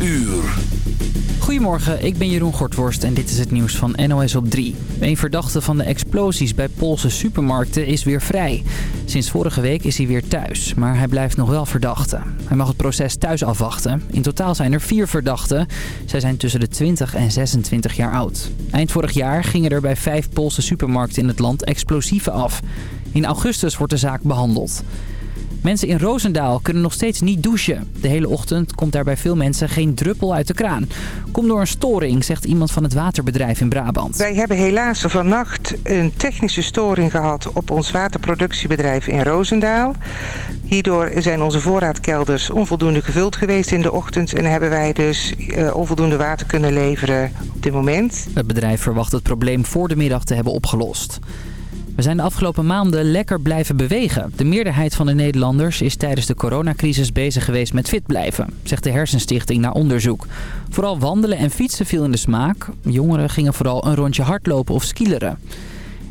uur. Goedemorgen, ik ben Jeroen Gortworst en dit is het nieuws van NOS op 3. Een verdachte van de explosies bij Poolse supermarkten is weer vrij. Sinds vorige week is hij weer thuis, maar hij blijft nog wel verdachte. Hij mag het proces thuis afwachten. In totaal zijn er vier verdachten. Zij zijn tussen de 20 en 26 jaar oud. Eind vorig jaar gingen er bij vijf Poolse supermarkten in het land explosieven af. In augustus wordt de zaak behandeld. Mensen in Roosendaal kunnen nog steeds niet douchen. De hele ochtend komt daar bij veel mensen geen druppel uit de kraan. Komt door een storing, zegt iemand van het waterbedrijf in Brabant. Wij hebben helaas vannacht een technische storing gehad op ons waterproductiebedrijf in Roosendaal. Hierdoor zijn onze voorraadkelders onvoldoende gevuld geweest in de ochtend... en hebben wij dus uh, onvoldoende water kunnen leveren op dit moment. Het bedrijf verwacht het probleem voor de middag te hebben opgelost. We zijn de afgelopen maanden lekker blijven bewegen. De meerderheid van de Nederlanders is tijdens de coronacrisis bezig geweest met fit blijven, zegt de Hersenstichting na onderzoek. Vooral wandelen en fietsen viel in de smaak. Jongeren gingen vooral een rondje hardlopen of skileren.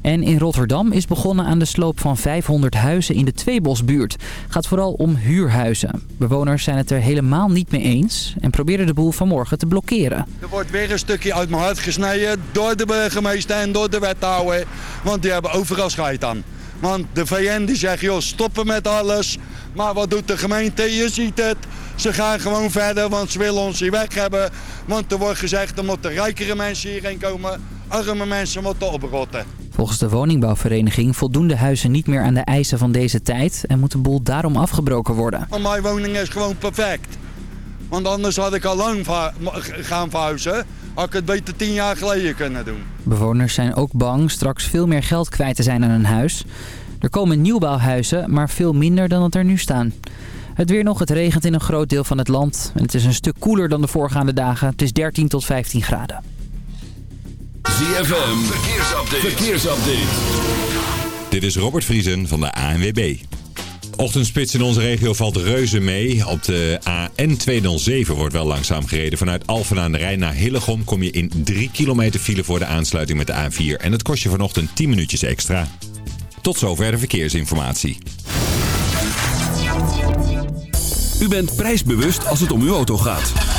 En in Rotterdam is begonnen aan de sloop van 500 huizen in de Tweebosbuurt. gaat vooral om huurhuizen. Bewoners zijn het er helemaal niet mee eens en proberen de boel vanmorgen te blokkeren. Er wordt weer een stukje uit mijn hart gesneden door de burgemeester en door de wethouder. Want die hebben overal scheid aan. Want de VN die zegt, joh, stoppen met alles. Maar wat doet de gemeente? Je ziet het. Ze gaan gewoon verder, want ze willen ons hier weg hebben. Want er wordt gezegd, er moeten rijkere mensen hierheen komen. Arme mensen moeten oprotten. Volgens de woningbouwvereniging voldoen de huizen niet meer aan de eisen van deze tijd... en moet de boel daarom afgebroken worden. Mijn woning is gewoon perfect. Want anders had ik al lang gaan verhuizen. Had ik het beter tien jaar geleden kunnen doen. Bewoners zijn ook bang straks veel meer geld kwijt te zijn aan een huis. Er komen nieuwbouwhuizen, maar veel minder dan dat er nu staan. Het weer nog, het regent in een groot deel van het land. En het is een stuk koeler dan de voorgaande dagen. Het is 13 tot 15 graden. ZFM, verkeersupdate. verkeersupdate. Dit is Robert Vriesen van de ANWB. Ochtendspits in onze regio valt reuze mee. Op de AN207 wordt wel langzaam gereden. Vanuit Alphen aan de Rijn naar Hillegom kom je in 3 kilometer file voor de aansluiting met de A4. En het kost je vanochtend 10 minuutjes extra. Tot zover de verkeersinformatie. U bent prijsbewust als het om uw auto gaat.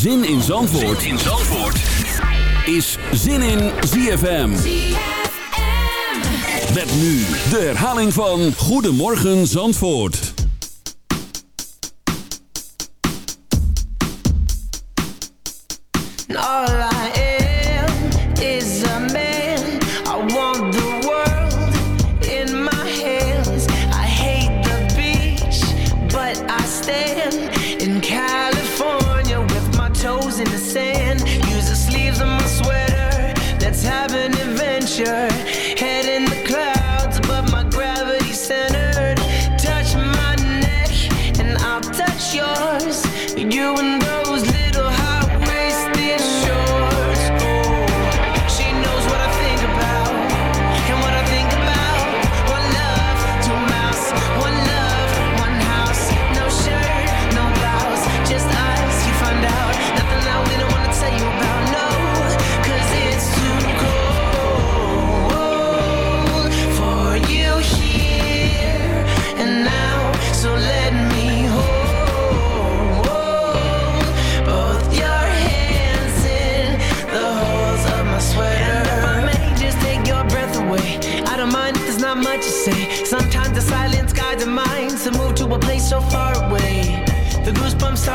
Zin in Zandvoort, In Zandvoort. is Zin in ZFM. Met nu de herhaling van Goedemorgen Zandvoort.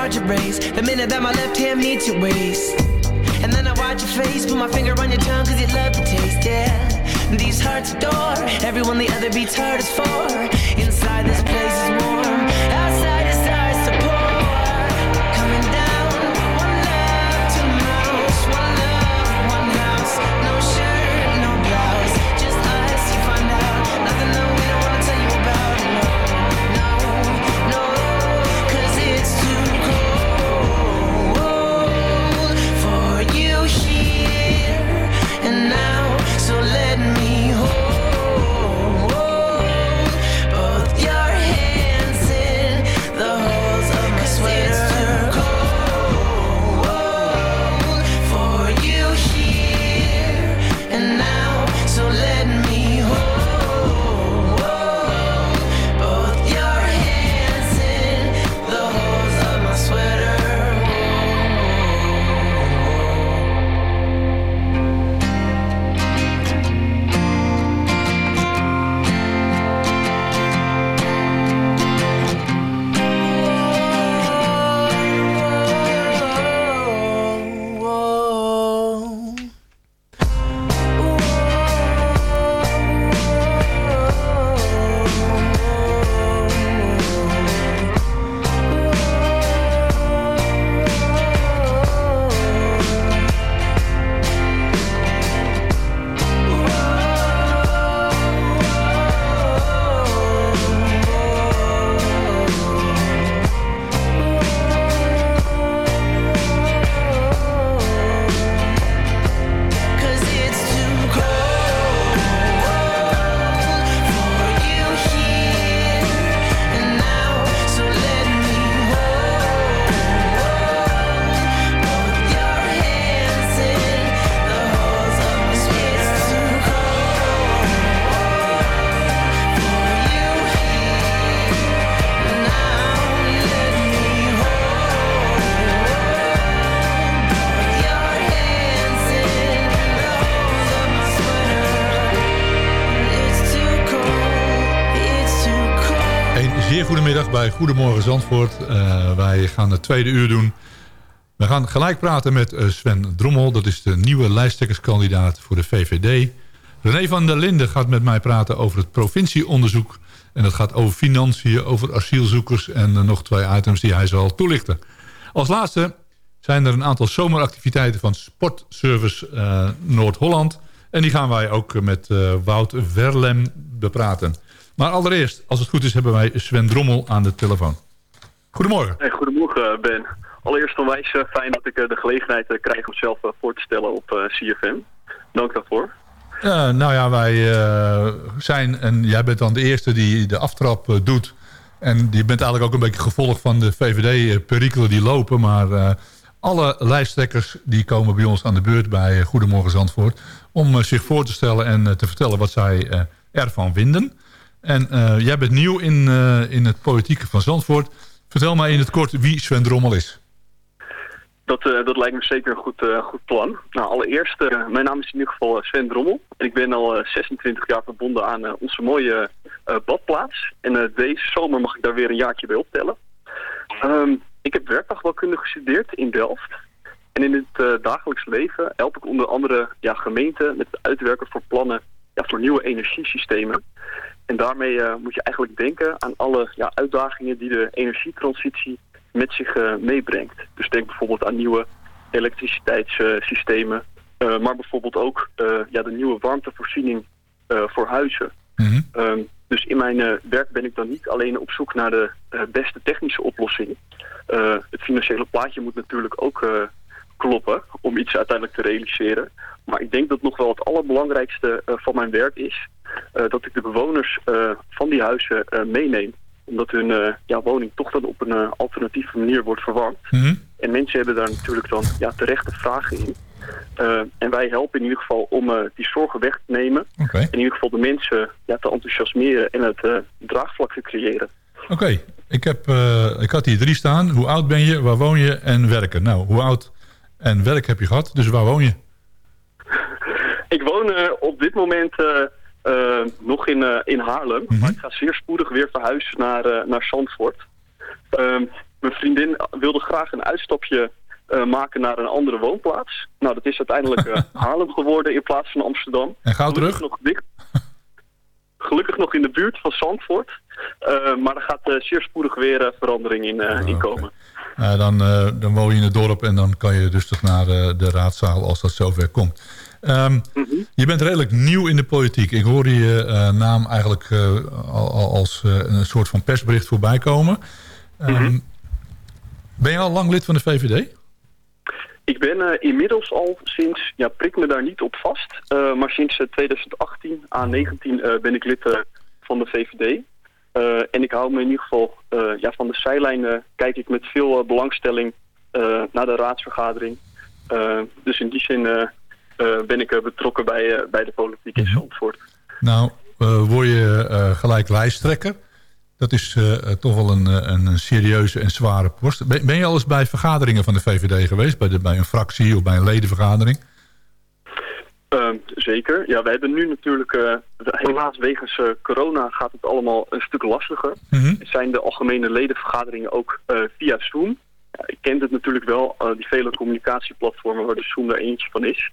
The minute that my left hand meets your waist, and then I watch your face, put my finger on your tongue, cause you love the taste, yeah. These hearts adore everyone the other beats hard is for. Inside Goedemorgen Zandvoort. Eh, wij gaan het tweede uur doen. We gaan gelijk praten met eh, Sven Drommel. Dat is de nieuwe lijsttrekkerskandidaat voor de VVD. René van der Linden gaat met mij praten over het provincieonderzoek. En dat gaat over financiën, over asielzoekers... en eh, nog twee items die hij zal toelichten. Als laatste zijn er een aantal zomeractiviteiten van Sportservice Noord-Holland. En die gaan wij ook met Wout Verlem bepraten. Maar allereerst, als het goed is, hebben wij Sven Drommel aan de telefoon. Goedemorgen. Hey, goedemorgen Ben. Allereerst onwijs eh, fijn dat ik eh, de gelegenheid eh, krijg om zelf voor te stellen op CFM. Dank daarvoor. Nou ja, wij zijn, en jij bent dan de eerste die de aftrap doet. En je bent eigenlijk ook een beetje gevolg van de VVD-perikelen die lopen. Maar alle lijsttrekkers die komen bij ons aan de beurt bij Goedemorgen Zandvoort. Om zich voor te stellen en te vertellen wat zij ervan vinden. En eh, jij bent nieuw in, eh, in het politieke van Zandvoort. Vertel mij in het kort wie Sven Drommel is. Dat, eh, dat lijkt me zeker een goed, goed plan. Nou, allereerst, mijn naam is in ieder geval Sven Drommel. En ik ben al eh, 26 jaar verbonden aan onze mooie badplaats. En deze zomer mag ik daar weer een jaartje bij optellen. Ehm, ik heb werktuigbouwkunde gestudeerd in Delft. En in het dagelijks leven help ik onder andere ja, gemeenten met het uitwerken voor plannen ja, voor nieuwe energiesystemen. En daarmee eh, moet je eigenlijk denken aan alle ja, uitdagingen die de energietransitie met zich eh, meebrengt. Dus denk bijvoorbeeld aan nieuwe elektriciteitssystemen, eh, maar bijvoorbeeld ook ja, de nieuwe warmtevoorziening voor huizen. Ehm, dus in mijn werk ben ik dan niet alleen op zoek naar de beste technische oplossing. Het financiële plaatje moet natuurlijk ook kloppen om iets uiteindelijk te realiseren. Maar ik denk dat nog wel het allerbelangrijkste van mijn werk is dat ik de bewoners eh, van die huizen eh, meeneem. Omdat hun eh, ja, woning toch dan op een eh, alternatieve manier wordt verwarmd. En mensen hebben daar natuurlijk dan ja, terechte vragen in. Eh, en wij helpen in ieder geval om eh, die zorgen weg te nemen. En in ieder geval de mensen ja, te enthousiasmeren en het eh, draagvlak te creëren. Oké, ik, heb, eh, ik had hier drie staan. Hoe oud ben je, waar woon je en werken? Nou, hoe oud en werk heb je gehad, dus waar woon je? Ik woon eh, op dit moment eh, eh, nog in, eh, in Haarlem. Maar ik ga zeer spoedig weer verhuizen naar, eh, naar Zandvoort. Ehm, mijn vriendin wilde graag een uitstapje eh, maken naar een andere woonplaats. Nou, dat is uiteindelijk eh, Haarlem geworden in plaats van Amsterdam. En gauw terug? Nog dicht, gelukkig nog in de buurt van Zandvoort. Eh, maar er gaat eh, zeer spoedig weer eh, verandering in, eh, in komen. Eh, dan, eh, dan woon je in het dorp en dan kan je rustig naar eh, de raadzaal als dat zover komt. Ehm, Je bent redelijk nieuw in de politiek. Ik hoorde je eh, naam eigenlijk eh, al, al als eh, een soort van persbericht voorbij komen. Ehm, Ben je al lang lid van de VVD? Ik ben inmiddels al sinds, ja, prik me daar niet op vast, maar sinds eh, 2018 à 19 eh, ben ik lid van de VVD. En ik hou me in ieder geval ja, van de zijlijn, kijk ik met veel belangstelling naar de raadsvergadering. Dus in die zin ben ik eh, betrokken bij, eh, bij de politiek in Zandvoort. Nou, eh, word je eh, gelijk lijsttrekker. Dat is eh, eh, toch wel een, eh, een, serieuze en zware post. Ben, ben je al eens bij vergaderingen van de VVD geweest? Bij, de, bij een fractie of bij een ledenvergadering? Eh, zeker. Ja, we hebben nu natuurlijk, eh, helaas wegens eh, corona gaat het allemaal een stuk lastiger. Zijn de algemene ledenvergaderingen ook eh, via Zoom? Ik ken het natuurlijk wel, eh, die vele communicatieplatformen waar de Zoom er eentje van is.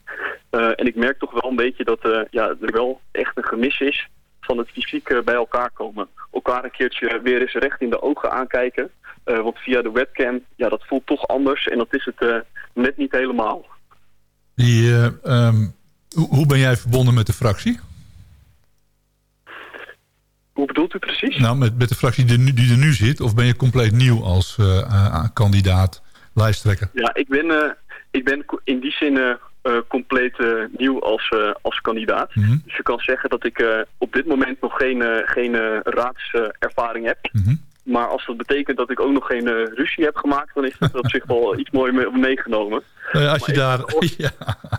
Eh, en ik merk toch wel een beetje dat eh, ja, er wel echt een gemis is van het fysiek bij elkaar komen. Elkaar een keertje weer eens recht in de ogen aankijken. Want via de webcam, ja, dat voelt toch anders en dat is het net niet helemaal. Die, eh, ehm, hoe ben jij verbonden met de fractie? Hoe bedoelt u precies? Nou, met, met de fractie die, nu- die er nu zit? Of ben je compleet nieuw als eh, eh, kandidaat, lijsttrekker? Ja, ik ben, eh, ik ben in die zin eh, eh, compleet eh, nieuw als, eh, als kandidaat. Mhm. Dus je kan zeggen dat ik eh, op dit moment nog geen, eh, geen eh, raadservaring heb. Mhm. Maar als dat betekent dat ik ook nog geen eh, ruzie heb gemaakt, dan is dat op zich wel iets mooi me- meegenomen. Nou ja, als, je daar, ja,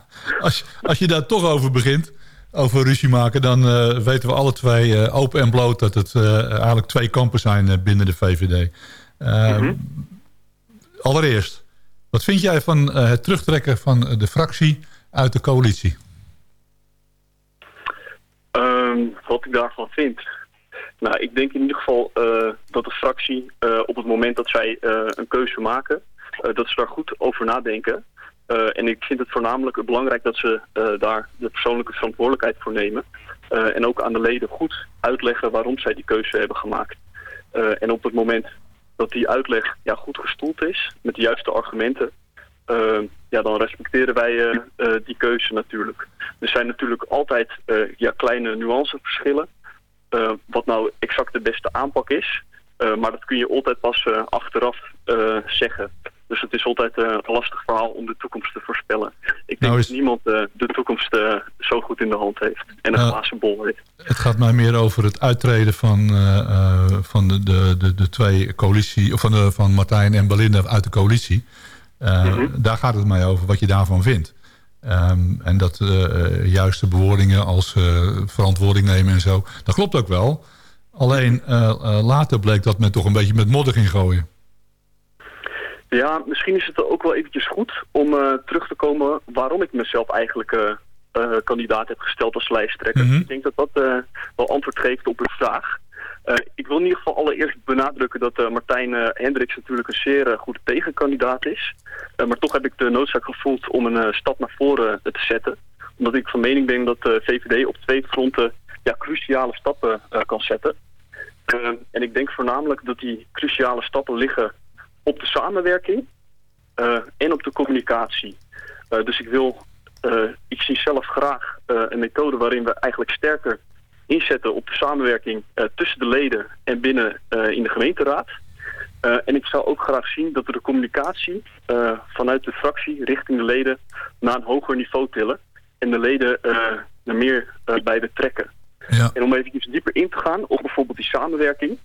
als, als je daar toch over begint, over ruzie maken... dan eh, weten we alle twee eh, open en bloot dat het eh, eigenlijk twee kampen zijn binnen de VVD. Mhm. Allereerst, wat vind jij van het terugtrekken van de fractie uit de coalitie? Ehm, wat ik daarvan vind. Nou, ik denk in ieder geval dat de fractie op het moment dat zij een keuze maken, dat ze daar goed over nadenken. Eh, en ik vind het voornamelijk belangrijk dat ze eh, daar de persoonlijke verantwoordelijkheid voor nemen. Eh, en ook aan de leden goed uitleggen waarom zij die keuze hebben gemaakt. En op het moment dat die uitleg ja, goed gestoeld is, met de juiste argumenten, ja, dan respecteren wij die keuze natuurlijk. Er zijn natuurlijk altijd ja, kleine nuanceverschillen. wat nou exact de beste aanpak is. Maar dat kun je altijd pas achteraf zeggen. Dus het is altijd eh, een lastig verhaal om de toekomst te voorspellen. Ik denk Nou is- dat niemand eh, de toekomst eh, zo goed in de hand heeft. En een Nou, glazen bol heeft. Het gaat mij meer over het uittreden van, van de, de, de, de twee coalitie... of van, de, van Martijn en Belinda uit de coalitie. Eh, Daar gaat het mij over, wat je daarvan vindt. Ehm, en dat juiste bewoordingen als verantwoording nemen en zo. Dat klopt ook wel. Alleen later bleek dat men toch een beetje met modder ging gooien. Ja, misschien is het ook wel eventjes goed om eh, terug te komen waarom ik mezelf eigenlijk eh, eh, kandidaat heb gesteld als lijsttrekker. Mhm. Ik denk dat dat wel antwoord geeft op uw vraag. Ik wil in ieder geval allereerst benadrukken dat Martijn Hendricks natuurlijk een zeer goede tegenkandidaat is. Maar toch heb ik de noodzaak gevoeld om een stap naar voren te zetten. Omdat ik van mening ben dat de VVD op twee fronten ja, cruciale stappen kan zetten. En ik denk voornamelijk dat die cruciale stappen liggen op de samenwerking eh, en op de communicatie. Eh, dus ik wil, eh, ik zie zelf graag een methode waarin we eigenlijk sterker inzetten op de samenwerking tussen de leden en binnen in de gemeenteraad. En ik zou ook graag zien dat we de communicatie vanuit de fractie richting de leden naar een hoger niveau tillen. En de leden er meer bij betrekken. Ja. En om even iets dieper in te gaan op bijvoorbeeld die samenwerking.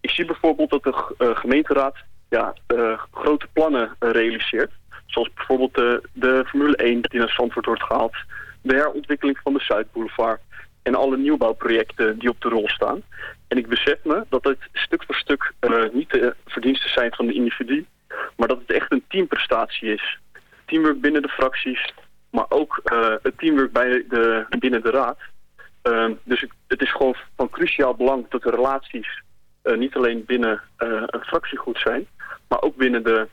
Ik zie bijvoorbeeld dat de gemeenteraad ja, eh, grote plannen eh, realiseert. Zoals bijvoorbeeld de, de Formule 1 die naar Zandvoort wordt gehaald. De herontwikkeling van de Zuidboulevard. En alle nieuwbouwprojecten die op de rol staan. En ik besef me dat het stuk voor stuk eh, niet de verdiensten zijn van de individu. Maar dat het echt een teamprestatie is. Teamwork binnen de fracties. Maar ook eh, het teamwork bij de, binnen de raad. Ehm, dus het is gewoon van cruciaal belang dat de relaties eh, niet alleen binnen eh, een fractie goed zijn, maar ook binnen de,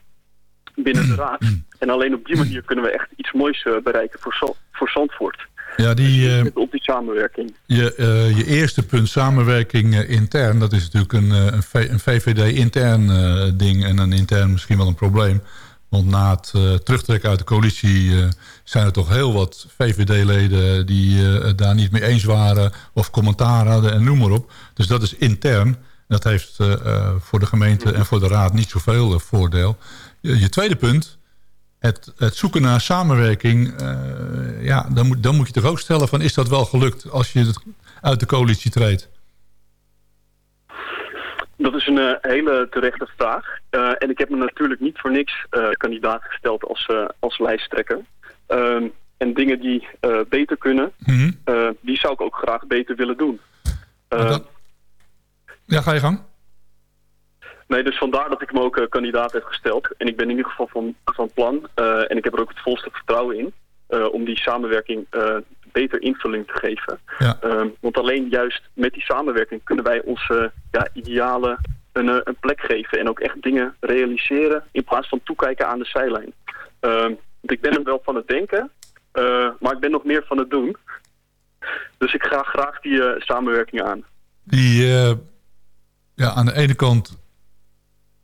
binnen de raad. En alleen op die manier kunnen we echt iets moois eh, bereiken voor, voor Zandvoort. Ja, die, eh, op die samenwerking. je, eh, je eerste punt, samenwerking intern... dat is natuurlijk een, een, een VVD-intern ding... en een intern misschien wel een probleem. Want na het terugtrekken uit de coalitie... zijn er toch heel wat VVD-leden die het daar niet mee eens waren... of commentaar hadden en noem maar op. Dus dat is intern. Dat heeft eh, eh, voor de gemeente en voor de raad niet zoveel eh, voordeel. Je, je tweede punt... Het, het zoeken naar samenwerking, ja, dan moet, dan moet je toch ook stellen van is dat wel gelukt als je het uit de coalitie treedt? Dat is een hele terechte vraag. En ik heb me natuurlijk niet voor niks kandidaat gesteld als, als lijsttrekker. Ehm, en dingen die beter kunnen, Mhm. die zou ik ook graag beter willen doen. Dat- Ja, ga je gang. Nee, dus vandaar dat ik me ook eh, kandidaat heb gesteld. En ik ben in ieder geval van, van plan, eh, en ik heb er ook het volste vertrouwen in, eh, om die samenwerking beter invulling te geven. Ja. Ehm, want alleen juist met die samenwerking kunnen wij onze ja, idealen een, een plek geven. En ook echt dingen realiseren in plaats van toekijken aan de zijlijn. Ehm, want ik ben er wel van het denken, maar ik ben nog meer van het doen. Dus ik ga graag die samenwerking aan. Die, ja, aan de ene kant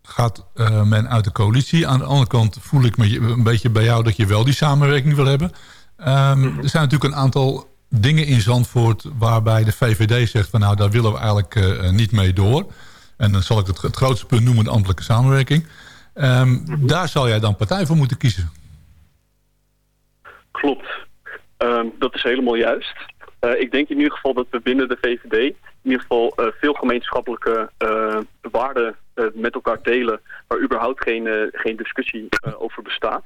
gaat eh, men uit de coalitie. Aan de andere kant voel ik me een beetje bij jou dat je wel die samenwerking wil hebben. Ehm, Er zijn natuurlijk een aantal dingen in Zandvoort waarbij de VVD zegt van nou daar willen we eigenlijk eh, niet mee door. En dan zal ik het, het grootste punt noemen de ambtelijke samenwerking. Ehm, Daar zal jij dan partij voor moeten kiezen. Klopt. Ehm, dat is helemaal juist. Eh, ik denk in ieder geval dat we binnen de VVD in ieder geval eh, veel gemeenschappelijke eh, waarden eh, met elkaar delen waar überhaupt geen, geen discussie over bestaat.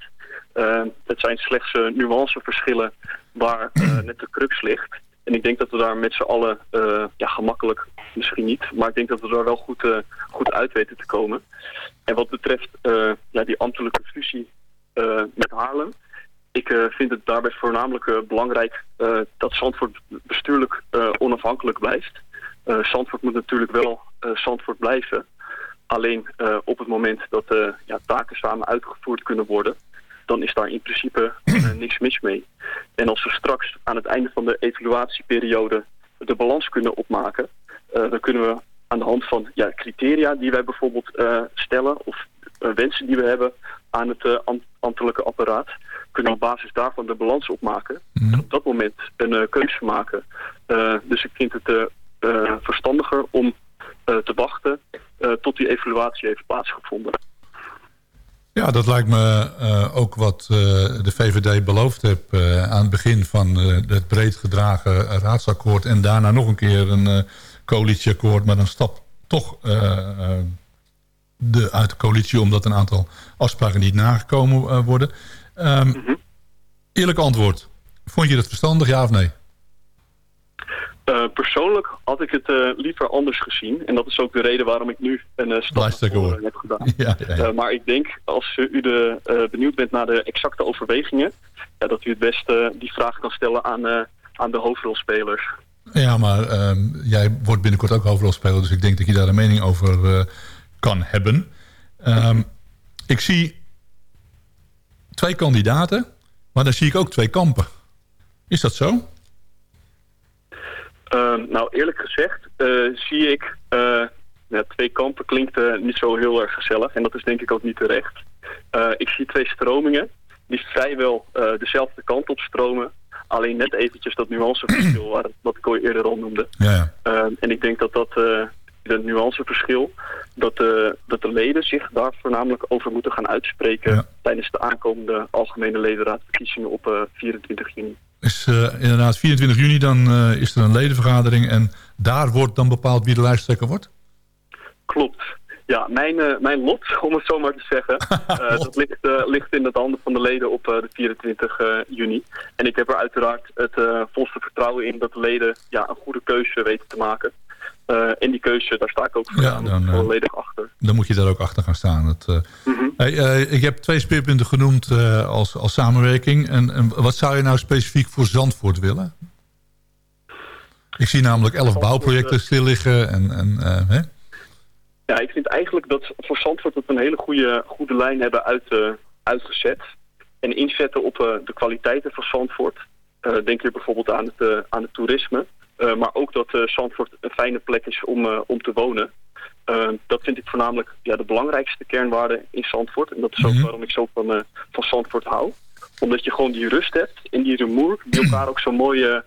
Het zijn slechts nuanceverschillen waar net de crux ligt. En ik denk dat we daar met z'n allen, ja gemakkelijk misschien niet, maar ik denk dat we daar wel goed, goed uit weten te komen. En wat betreft ja, die ambtelijke fusie met Haarlem, ik vind het daarbij voornamelijk belangrijk dat Zandvoort bestuurlijk onafhankelijk blijft. Eh Zandvoort moet natuurlijk wel eh, Zandvoort blijven. Alleen eh, op het moment dat ja, taken samen uitgevoerd kunnen worden, dan is daar in principe niks mis mee. En als we straks aan het einde van de evaluatieperiode de balans kunnen opmaken, dan kunnen we aan de hand van ja, criteria die wij bijvoorbeeld stellen of wensen die we hebben aan het am- ambtelijke apparaat, kunnen we op basis daarvan de balans opmaken. En op dat moment een keuze maken. Dus ik vind het verstandiger om eh, te wachten eh, tot die evaluatie heeft plaatsgevonden. Ja, dat lijkt me eh, ook wat eh, de VVD beloofd heeft eh, aan het begin van eh, het breed gedragen raadsakkoord. En daarna nog een keer een eh, coalitieakkoord, maar dan stapt toch eh, eh, de, uit de coalitie omdat een aantal afspraken niet nagekomen eh, worden. Ehm, Eerlijk antwoord. Vond je dat verstandig, ja of nee? Eh, persoonlijk had ik het eh, liever anders gezien. En dat is ook de reden waarom ik nu een uh, stap heb gedaan. Ja, ja, ja. Maar ik denk, als u de, benieuwd bent naar de exacte overwegingen... Dat u het beste die vraag kan stellen aan, aan de hoofdrolspelers. Ja, maar ehm, jij wordt binnenkort ook hoofdrolspeler, dus ik denk dat je daar een mening over kan hebben. Ehm, ik zie twee kandidaten, maar dan zie ik ook twee kampen. Is dat zo? Eh, nou, eerlijk gezegd eh, zie ik... eh, ja, twee kampen klinkt eh, niet zo heel erg gezellig. En dat is denk ik ook niet terecht. Ik zie twee stromingen die vrijwel dezelfde kant op stromen. Alleen net eventjes dat nuanceverschil waar- wat ik al eerder al noemde. Ja, ja. Uh, en ik denk dat dat, uh, dat nuanceverschil, dat, uh, dat de leden zich daar voornamelijk over moeten gaan uitspreken Ja. tijdens de aankomende algemene ledenraadverkiezingen op uh, 24 juni. Is eh, inderdaad 24 juni, dan eh, is er een ledenvergadering en daar wordt dan bepaald wie de lijsttrekker wordt? Klopt. Ja, mijn, uh, mijn lot, om het zo maar te zeggen, uh, dat ligt, uh, ligt in de handen van de leden op de 24 juni. En ik heb er uiteraard het volste vertrouwen in dat de leden ja, een goede keuze weten te maken. En die keuze, daar sta ik ook Ja, dan, volledig achter. Dan moet je daar ook achter gaan staan. Het, mm -hmm. hey, ik heb twee speerpunten genoemd als, als samenwerking. En, en wat zou je nou specifiek voor Zandvoort willen? Ik zie namelijk elf bouwprojecten stil liggen. En, en, hè? Ja, ik vind eigenlijk dat voor Zandvoort het een hele goede, goede lijn hebben uit, uh, uitgezet. en inzetten op eh, de kwaliteiten van Zandvoort. Eh, denk hier bijvoorbeeld aan het, eh, aan het toerisme. Eh, maar ook dat eh, Zandvoort een fijne plek is om, eh, om te wonen. Dat vind ik voornamelijk ja, de belangrijkste kernwaarde in Zandvoort. En dat is ook Mhm. waarom ik zo van, van Zandvoort hou. Omdat je gewoon die rust hebt en die rumoer die elkaar ook zo mooi,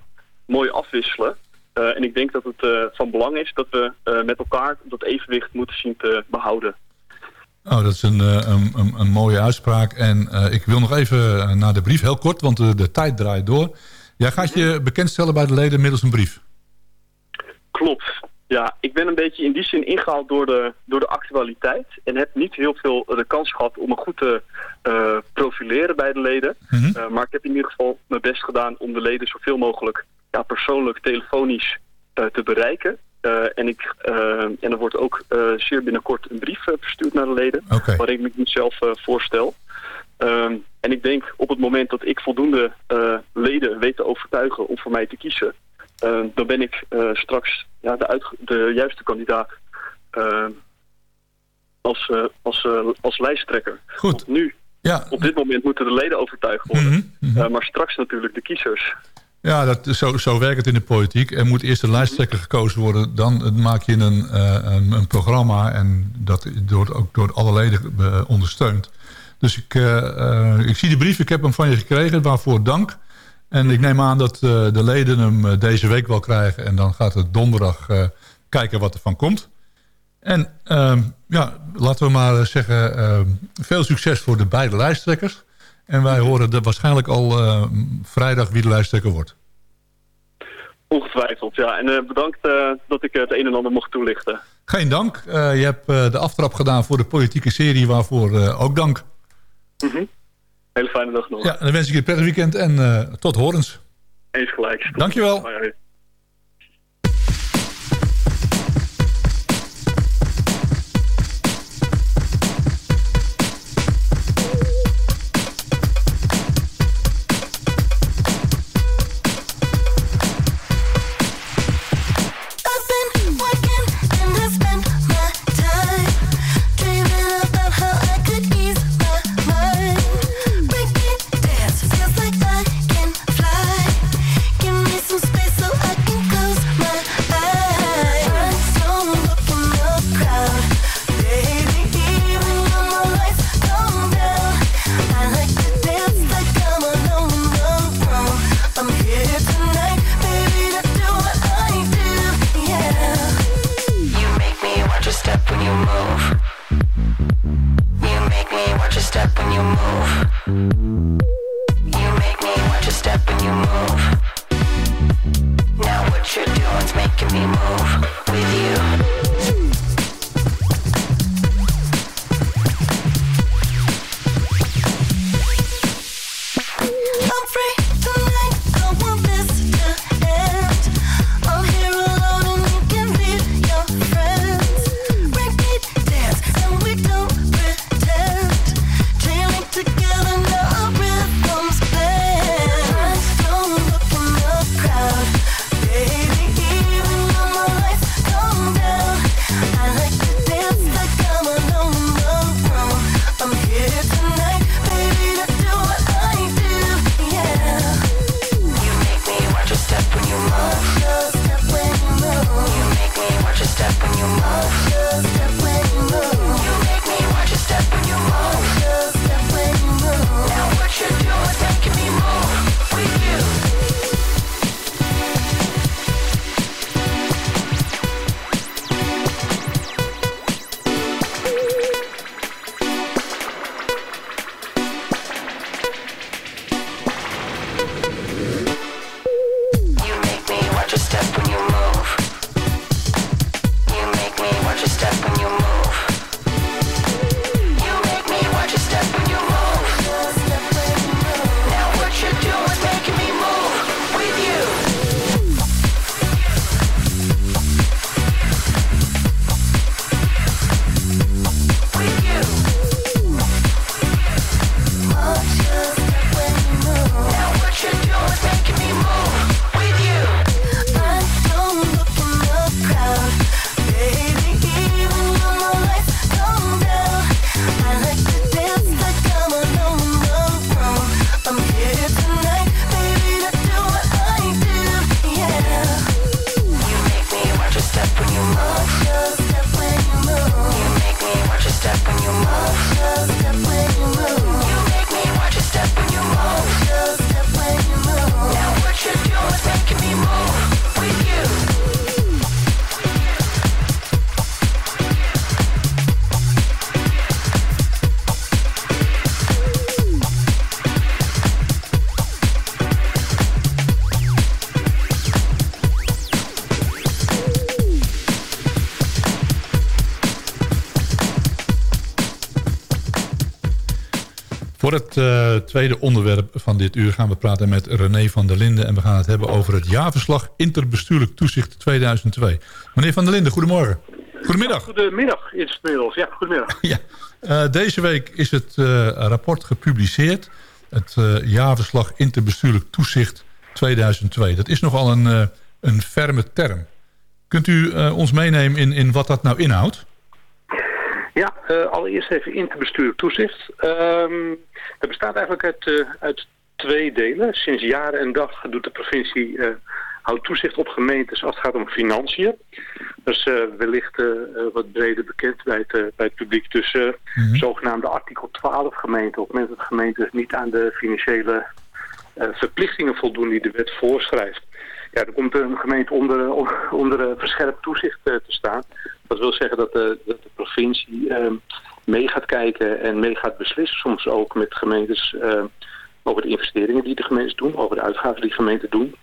mooi afwisselen. En ik denk dat het van belang is dat we met elkaar dat evenwicht moeten zien te behouden. Oh, dat is een, een, een, mooie uitspraak. En ik wil nog even naar de brief, heel kort, want de, de tijd draait door. Jij gaat je bekendstellen bij de leden middels een brief. Klopt. Ja, ik ben een beetje in die zin ingehaald door de, door de actualiteit. En heb niet heel veel de kans gehad om me goed te eh, profileren bij de leden. Mhm. Eh, maar ik heb in ieder geval mijn best gedaan om de leden zoveel mogelijk ja, persoonlijk, telefonisch eh, te bereiken. En, ik, en er wordt ook zeer binnenkort een brief verstuurd naar de leden. Oké. Waarin ik me zelf eh, voorstel. Ehm, en ik denk op het moment dat ik voldoende leden weet te overtuigen om voor mij te kiezen, dan ben ik eh, straks ja, de, de juiste kandidaat eh, als, eh, als, eh, als lijsttrekker. Goed. Want nu, Ja, op dit moment moeten de leden overtuigd worden. Mhm, mhm. Eh, maar straks natuurlijk de kiezers. ja dat, zo, zo werkt het in de politiek. Er moet eerst een lijsttrekker gekozen worden. Dan maak je een, eh, een, een programma. En dat wordt ook door alle leden eh, ondersteund. Dus ik, eh, eh, ik zie de brief. Ik heb hem van je gekregen. Waarvoor dank. En ik neem aan dat eh, de leden hem eh, deze week wel krijgen. En dan gaat het donderdag eh, kijken wat er van komt. En ehm, ja, laten we maar zeggen, ehm, veel succes voor de beide lijsttrekkers. En wij horen de, waarschijnlijk al vrijdag wie de lijsttrekker wordt. Ongetwijfeld, ja. En bedankt dat ik het een en ander mocht toelichten. Geen dank. Je hebt de aftrap gedaan voor de politieke serie, waarvoor ook dank. Mhm. Hele fijne dag nog. Ja, dan wens ik je een prettig weekend en eh, tot horens. Eens gelijk. Dankjewel. Tweede onderwerp van dit uur gaan we praten met René van der Linden. En we gaan het hebben over het jaarverslag Interbestuurlijk Toezicht 2002. Meneer van der Linden, goedemorgen. Goedemiddag. Goedemiddag, inmiddels. Ja, goedemiddag. Ja. Eh, deze week is het eh, rapport gepubliceerd. Het eh, jaarverslag Interbestuurlijk Toezicht 2002. Dat is nogal een, een ferme term. Kunt u ons meenemen in, in wat dat nou inhoudt? Ja, eh, allereerst even interbestuurlijk toezicht. Ehm dat bestaat eigenlijk uit, eh, uit twee delen. Sinds jaren en dag doet de provincie eh, houdt toezicht op gemeentes als het gaat om financiën. Dat is wellicht wat breder bekend bij het, bij het publiek. Dus eh, zogenaamde artikel 12 gemeenten. Op het moment dat gemeentes niet aan de financiële verplichtingen voldoen die de wet voorschrijft. Ja, dan komt een gemeente onder, onder eh, verscherpt toezicht eh, te staan. Dat wil zeggen dat de, dat de provincie eh, mee gaat kijken en mee gaat beslissen. Soms ook met gemeentes eh, over de investeringen die de gemeentes doen, over de uitgaven die gemeenten doen.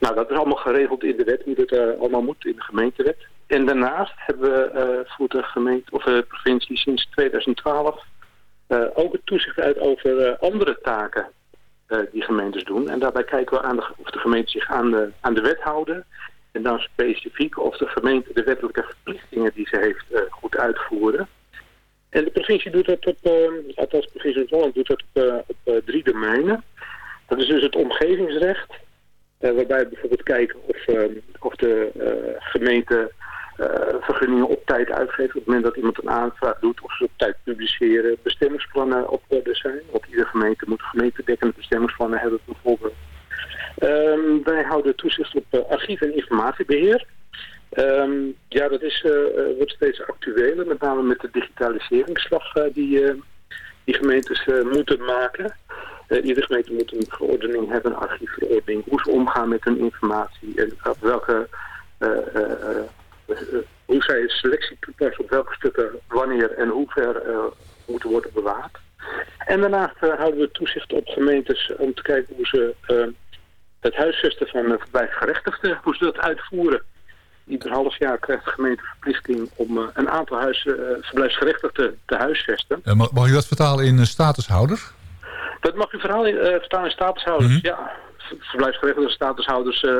Nou, dat is allemaal geregeld in de wet, hoe dat eh, allemaal moet in de gemeentewet. En daarnaast hebben we eh voert de gemeente of de provincie sinds 2012 eh, ook het toezicht uit over eh, andere taken eh, die gemeentes doen. En daarbij kijken we aan of de gemeenten zich aan de, aan de wet houden. En dan specifiek of de gemeente de wettelijke verplichtingen die ze heeft eh, goed uitvoeren. En de provincie doet dat op, uh, althans provincie Holland doet dat op, eh, eh, drie domeinen. Dat is dus het omgevingsrecht, eh, waarbij we bijvoorbeeld kijken of, eh, of de eh, gemeente eh, vergunningen op tijd uitgeeft. Op het moment dat iemand een aanvraag doet, of ze op tijd publiceren, bestemmingsplannen op orde zijn. Want iedere gemeente moet gemeentedekkende bestemmingsplannen hebben bijvoorbeeld. Ehm, wij houden toezicht op eh, archief- en informatiebeheer. Ehm, ja, dat is, eh, eh, wordt steeds actueler, met name met de digitaliseringsslag eh, die, eh, die gemeentes eh, moeten maken. Eh, iedere gemeente moet een verordening hebben, een archiefverordening, hoe ze omgaan met hun informatie en op welke, eh, eh, eh, eh, hoe zij selectie toepassen, op welke stukken, wanneer en hoe ver eh, moeten worden bewaard. En daarnaast eh, houden we toezicht op gemeentes om te kijken hoe ze eh, het huisvesten van uh, verblijfsgerechtigden, hoe ze dat uitvoeren. Ieder half jaar krijgt de gemeente verplichting om eh, een aantal huis, eh, verblijfsgerechtigden te huisvesten. Eh, mag, mag u dat vertalen in eh, statushouder? Dat mag u vooral in, eh, vertalen in statushouders, ja. Ver- Verblijfsgerechtigde statushouders, eh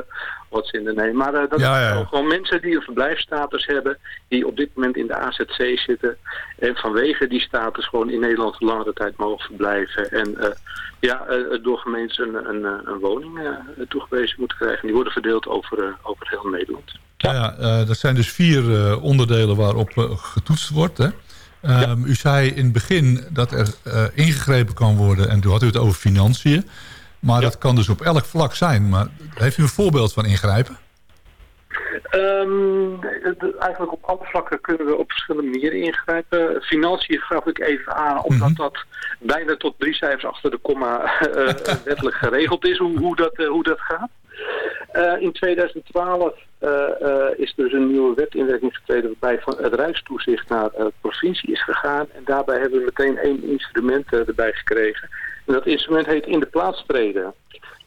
wat ze in de nee. Maar eh, dat Ja, ja. zijn gewoon mensen die een verblijfsstatus hebben, die op dit moment in de AZC zitten. En vanwege die status gewoon in Nederland langere tijd mogen verblijven. En eh, ja, door gemeentes een, een, een woning toegewezen moeten krijgen. Die worden verdeeld over, over heel Nederland. Ja, ja dat zijn dus vier onderdelen waarop getoetst wordt. Hè? Ehm, U zei in het begin dat er ingegrepen kan worden. En toen had u het over financiën. Maar dat kan dus op elk vlak zijn. Maar heeft u een voorbeeld van ingrijpen? Ehm, eigenlijk op alle vlakken kunnen we op verschillende manieren ingrijpen. Financiën gaf ik even aan, omdat dat bijna tot drie cijfers achter de komma eh, wettelijk geregeld is, hoe, hoe, dat, eh, hoe dat gaat. Eh, in 2012 eh, eh, is dus een nieuwe wet in werking getreden waarbij van het Rijkstoezicht naar de provincie is gegaan. En daarbij hebben we meteen één instrument erbij gekregen. En dat instrument heet in de plaats treden.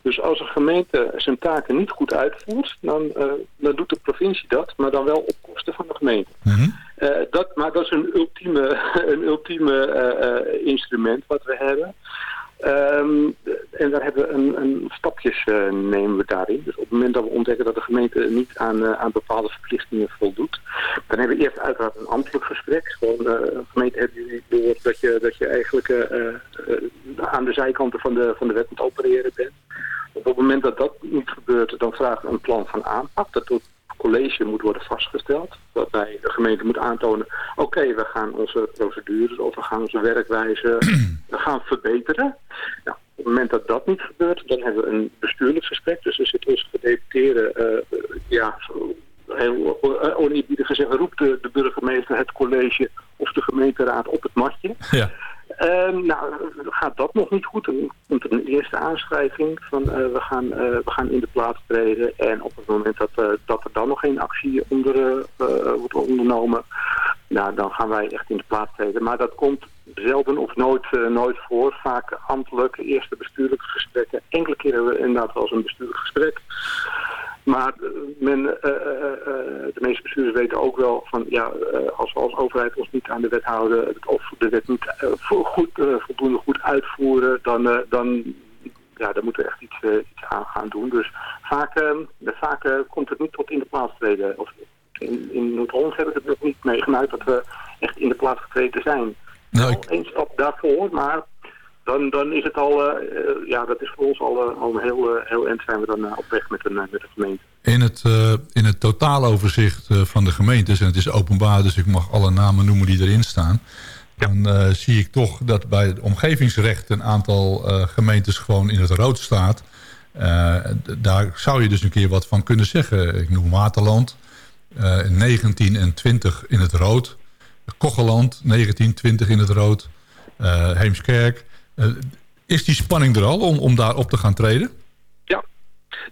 Dus als een gemeente zijn taken niet goed uitvoert, dan, eh, dan doet de provincie dat, maar dan wel op kosten van de gemeente. Eh, dat, maar dat is een ultieme, een ultieme eh, instrument wat we hebben. Ehm, en daar hebben we een, een stapjes eh, nemen we daarin. Dus op het moment dat we ontdekken dat de gemeente niet aan, eh, aan bepaalde verplichtingen voldoet, dan hebben we eerst uiteraard een ambtelijk gesprek. Gewoon, eh, gemeente hebben jullie door dat je, dat je eigenlijk aan de zijkanten van de, van de wet moet opereren bent. Op het moment dat dat niet gebeurt, dan vragen we een plan van aanpak. Dat door het college moet worden vastgesteld. Waarbij de gemeente moet aantonen, oké, we gaan onze procedures of we gaan onze werkwijze we gaan verbeteren. Nou, op het moment dat dat niet gebeurt, dan hebben we een bestuurlijk gesprek. Dus er zitten onze gedeputeerden, eh, ja, zo- heel uh, oneerbiedig gezegd, roept de, de burgemeester het college of de gemeenteraad op het matje. Ja. Ehm, nou, gaat dat nog niet goed? Dan komt er een eerste aanschrijving van eh, we, gaan, eh, we gaan in de plaats treden. En op het moment dat, eh, dat er dan nog geen actie onder, eh, wordt ondernomen, nou, dan wij echt in de plaats treden. Maar dat komt zelden of nooit, eh, nooit voor. Vaak ambtelijk, eerste bestuurlijke gesprekken. Enkele keren hebben we inderdaad wel eens een bestuurlijk gesprek. Maar eh, men, eh, eh, eh, de meeste bestuurders weten ook wel van ja, eh, als we als overheid ons niet aan de wet houden of de wet niet eh, voor goed, eh, voldoende goed uitvoeren, dan, eh, dan, ja, dan moeten we echt iets, eh, iets aan gaan doen. Dus vaak, eh, vaak eh, komt het niet tot in de plaats treden. Of in, in Noord-Holland heb ik het nog niet meegemaakt dat we echt in de plaats getreden zijn. Nou, Wel Eén stap daarvoor, maar dan, dan is het al, eh, eh, ja, dat is voor ons al, eh, al een heel, eh, heel eind zijn we dan eh, op weg met een, eh, met de gemeente. In het, eh, in het totaaloverzicht eh, van de gemeentes, en het is openbaar, dus ik mag alle namen noemen die erin staan. Dan eh, zie ik toch dat bij het omgevingsrecht een aantal gemeentes gewoon in het rood staat. Daar zou je dus een keer wat van kunnen zeggen. Ik noem Waterland, eh 19 en 20 in het rood. Kocheland, 19, 20 in het rood. Heemskerk. Is die spanning er al om, om daar op te gaan treden?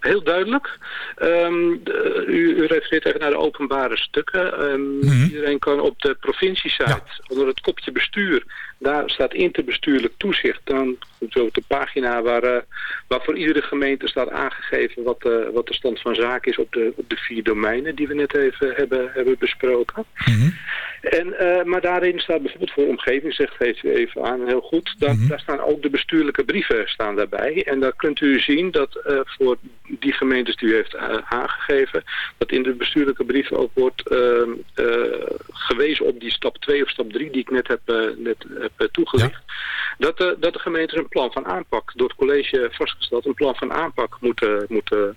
Heel duidelijk. Ehm, de- u, u refereert even naar de openbare stukken. Ehm, Mhm. Iedereen kan op de provinciesite, onder het kopje bestuur, daar staat interbestuurlijk toezicht. Dan komt zo op de pagina waar, eh, waar voor iedere gemeente staat aangegeven wat, de wat de stand van zaken is op de, op de vier domeinen die we net even hebben, hebben besproken. En, eh, maar daarin staat bijvoorbeeld voor omgevingsrecht, geeft u even aan, heel goed. Daar, daar staan ook de bestuurlijke brieven staan daarbij. En daar kunt u zien dat eh, voor die gemeentes die u heeft eh, aangegeven, dat in de bestuurlijke brieven ook wordt ehm, eh, gewezen op die stap 2 of stap 3 die ik net heb, net heb toegelicht. Dat, de, dat de gemeentes een plan van aanpak, door het college vastgesteld, een plan van aanpak moeten, moeten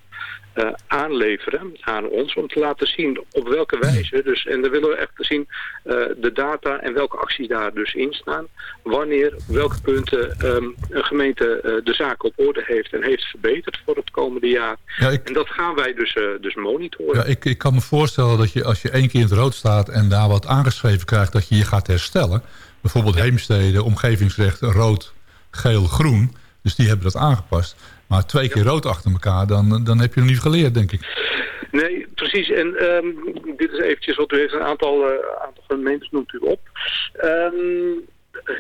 eh, aanleveren aan ons om te laten zien op welke wijze. Dus, en dan willen we echt zien eh, de data en welke acties daar dus in staan. Wanneer, op welke punten ehm, een gemeente eh, de zaak op orde heeft en heeft verbeterd voor het komende jaar. Ja, ik- En dat gaan wij dus, dus monitoren. Ja, ik, ik kan me voorstellen dat je als je één keer in het rood staat... en daar wat aangeschreven krijgt dat je je gaat herstellen. Bijvoorbeeld Heemstede, omgevingsrecht, rood, geel, groen. Dus die hebben dat aangepast. Maar twee keer rood achter elkaar, dan, dan heb je nog niet geleerd, denk ik. Nee, precies. En ehm, dit is eventjes wat u heeft een aantal, eh, aantal gemeentes noemt u op. Ehm,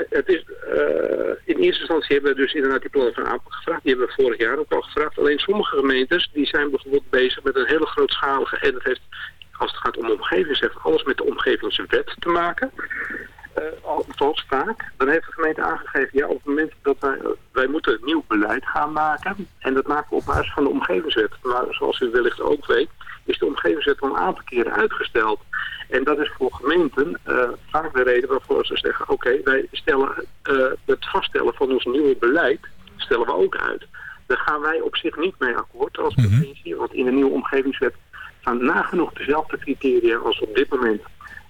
het is, eh, in eerste instantie hebben we dus inderdaad die plannen van aanpak gevraagd. Die hebben we vorig jaar ook al gevraagd. Alleen sommige gemeentes die zijn bijvoorbeeld bezig met een hele grootschalige... en dat heeft, als het gaat om omgevingsrecht, alles met de omgevingswet te maken. Eh, althans vaak. Dan heeft de gemeente aangegeven, ja, op het moment dat wij, wij moeten een nieuw beleid gaan maken. En dat maken we op basis van de omgevingswet. Maar zoals u wellicht ook weet, is de omgevingswet al een aantal keren uitgesteld. En dat is voor gemeenten eh, vaak de reden waarvoor ze zeggen, oké, wij stellen eh, het vaststellen van ons nieuwe beleid, stellen we ook uit. Daar gaan wij op zich niet mee akkoord als provincie, want in de nieuwe omgevingswet staan nagenoeg dezelfde criteria als op dit moment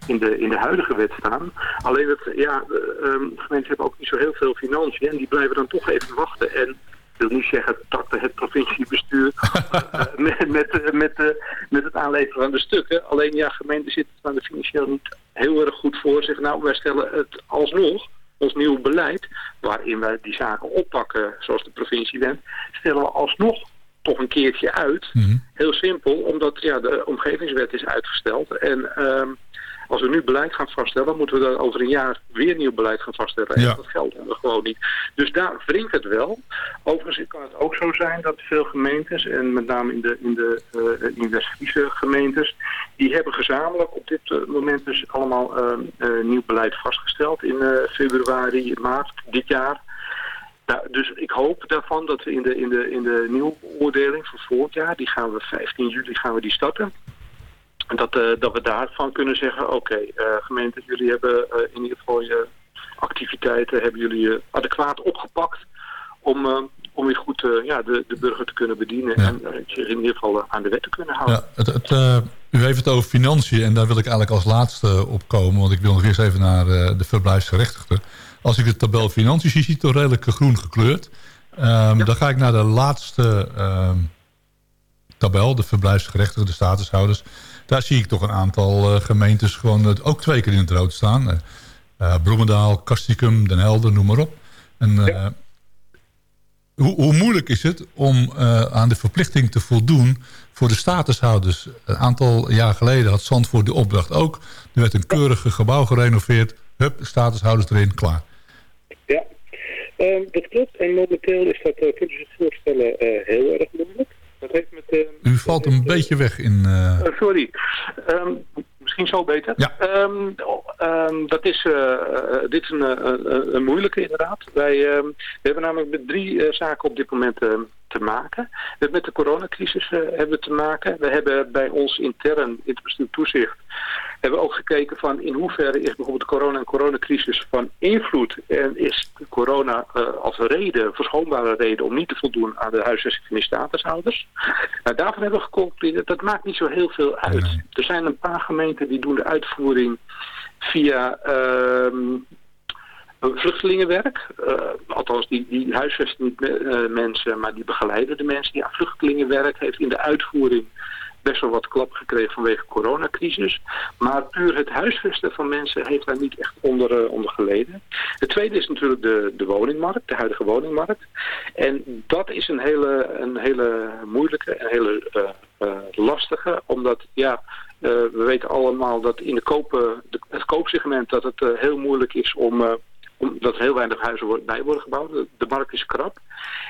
in de, in de huidige wet staan. Alleen het, ja, de, ehm, gemeenten hebben ook niet zo heel veel financiën en die blijven dan toch even wachten. En ik wil niet zeggen dat het provinciebestuur eh, met, met, eh, met, eh, met het aanleveren van de stukken. Alleen ja, gemeenten zitten er de financieel niet heel erg goed voor. Zeggen nou, wij stellen het alsnog, ons nieuw beleid, waarin wij die zaken oppakken zoals de provincie bent, stellen we alsnog toch een keertje uit. Heel simpel, omdat ja, de omgevingswet is uitgesteld. En ehm, als we nu beleid gaan vaststellen, moeten we dan over een jaar weer nieuw beleid gaan vaststellen. En Ja. dat geld hebben we gewoon niet. Dus daar wringt het wel. Overigens kan het ook zo zijn dat veel gemeentes, en met name in de, in de eh, in West-Friese gemeentes, die hebben gezamenlijk op dit eh, moment dus allemaal ehm, eh, nieuw beleid vastgesteld in februari, maart dit jaar. Nou, dus ik hoop daarvan dat we in de, in de, in de nieuwe beoordeling voor volgend jaar, die gaan we 15 juli gaan we die starten. En dat, eh, dat we daarvan kunnen zeggen, oké, eh, gemeente, jullie hebben eh, in ieder geval je activiteiten, hebben jullie adequaat opgepakt om, om weer goed ja, de, de burger te kunnen bedienen en zich in ieder geval aan de wet te kunnen houden. Ja, het, het, u heeft het over financiën en daar wil ik eigenlijk als laatste op komen. Want ik wil nog eerst even naar de verblijfsgerechtigde. Als ik de tabel financiën zie, ziet het toch redelijk groen gekleurd. Ehm, Dan ga ik naar de laatste ehm, tabel, de verblijfsgerechtigden, de statushouders. Daar zie ik toch een aantal eh, gemeentes gewoon eh, ook twee keer in het rood staan. Eh, Bloemendaal, Castricum, Den Helder, noem maar op. En, hoe, hoe moeilijk is het om aan de verplichting te voldoen voor de statushouders? Een aantal jaar geleden had Zandvoort de opdracht ook. Er werd een keurige gebouw gerenoveerd. Hup, statushouders erin, klaar. Ja, Ehm, dat klopt. En momenteel is dat, uh, kunnen je zich voorstellen, heel erg moeilijk. Dat heeft met... eh, U valt een beetje weg in... eh, Eh, sorry. Ehm, misschien zo beter. Ja. Ehm, ehm, dat is, dit is een, een, een moeilijke inderdaad. Wij ehm, we hebben namelijk met drie zaken op dit moment ehm, te maken. We hebben met de coronacrisis eh, hebben we te maken. We hebben bij ons intern in het bestuur toezicht hebben we ook gekeken van in hoeverre is bijvoorbeeld de corona en coronacrisis van invloed en is corona eh, als reden, verschoonbare reden om niet te voldoen aan de huisvesting van die statushouders. Nou, daarvan hebben we geconcludeerd dat maakt niet zo heel veel uit. Er zijn een paar gemeenten die doen de uitvoering via ehm, vluchtelingenwerk. Eh, althans, die, die huisvesten eh, mensen, maar die begeleiden de mensen. Die vluchtelingenwerk heeft in de uitvoering best wel wat klap gekregen vanwege de coronacrisis. Maar puur het huisvesten van mensen heeft daar niet echt onder, eh, onder geleden. Het tweede is natuurlijk de, de woningmarkt, de huidige woningmarkt. En dat is een hele, een hele moeilijke en hele lastige, omdat ja, we weten allemaal dat in de kopen, de, het koopsegment dat het heel moeilijk is om, omdat heel weinig huizen bij worden gebouwd. De, markt is krap.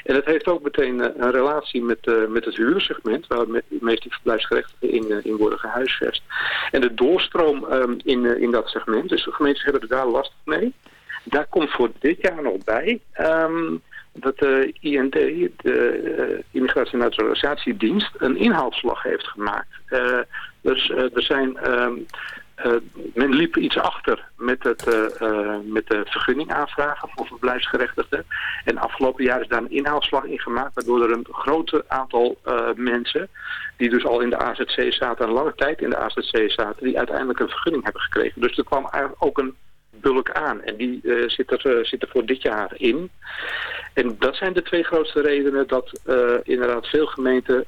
En het heeft ook meteen eh, een relatie met, eh, met het huursegment, waar de meeste verblijfsgerechtigden in, eh, in worden gehuisvest. En de doorstroom ehm, in, in dat segment, dus de gemeentes hebben er daar last mee. Daar komt voor dit jaar nog bij ehm, dat de IND, de Immigratie- en Naturalisatiedienst, een inhaalslag heeft gemaakt. Dus er zijn... ehm, eh, men liep iets achter met, het, eh, eh, met de vergunning aanvragen voor verblijfsgerechtigden. En afgelopen jaar is daar een inhaalslag in gemaakt, waardoor er een groot aantal mensen, die dus al in de AZC zaten, een lange tijd in de AZC zaten, die uiteindelijk een vergunning hebben gekregen. Dus er kwam eigenlijk ook een bulk aan. En die eh, zit, er, eh, zit er voor dit jaar in. En dat zijn de twee grootste redenen dat eh, inderdaad veel gemeenten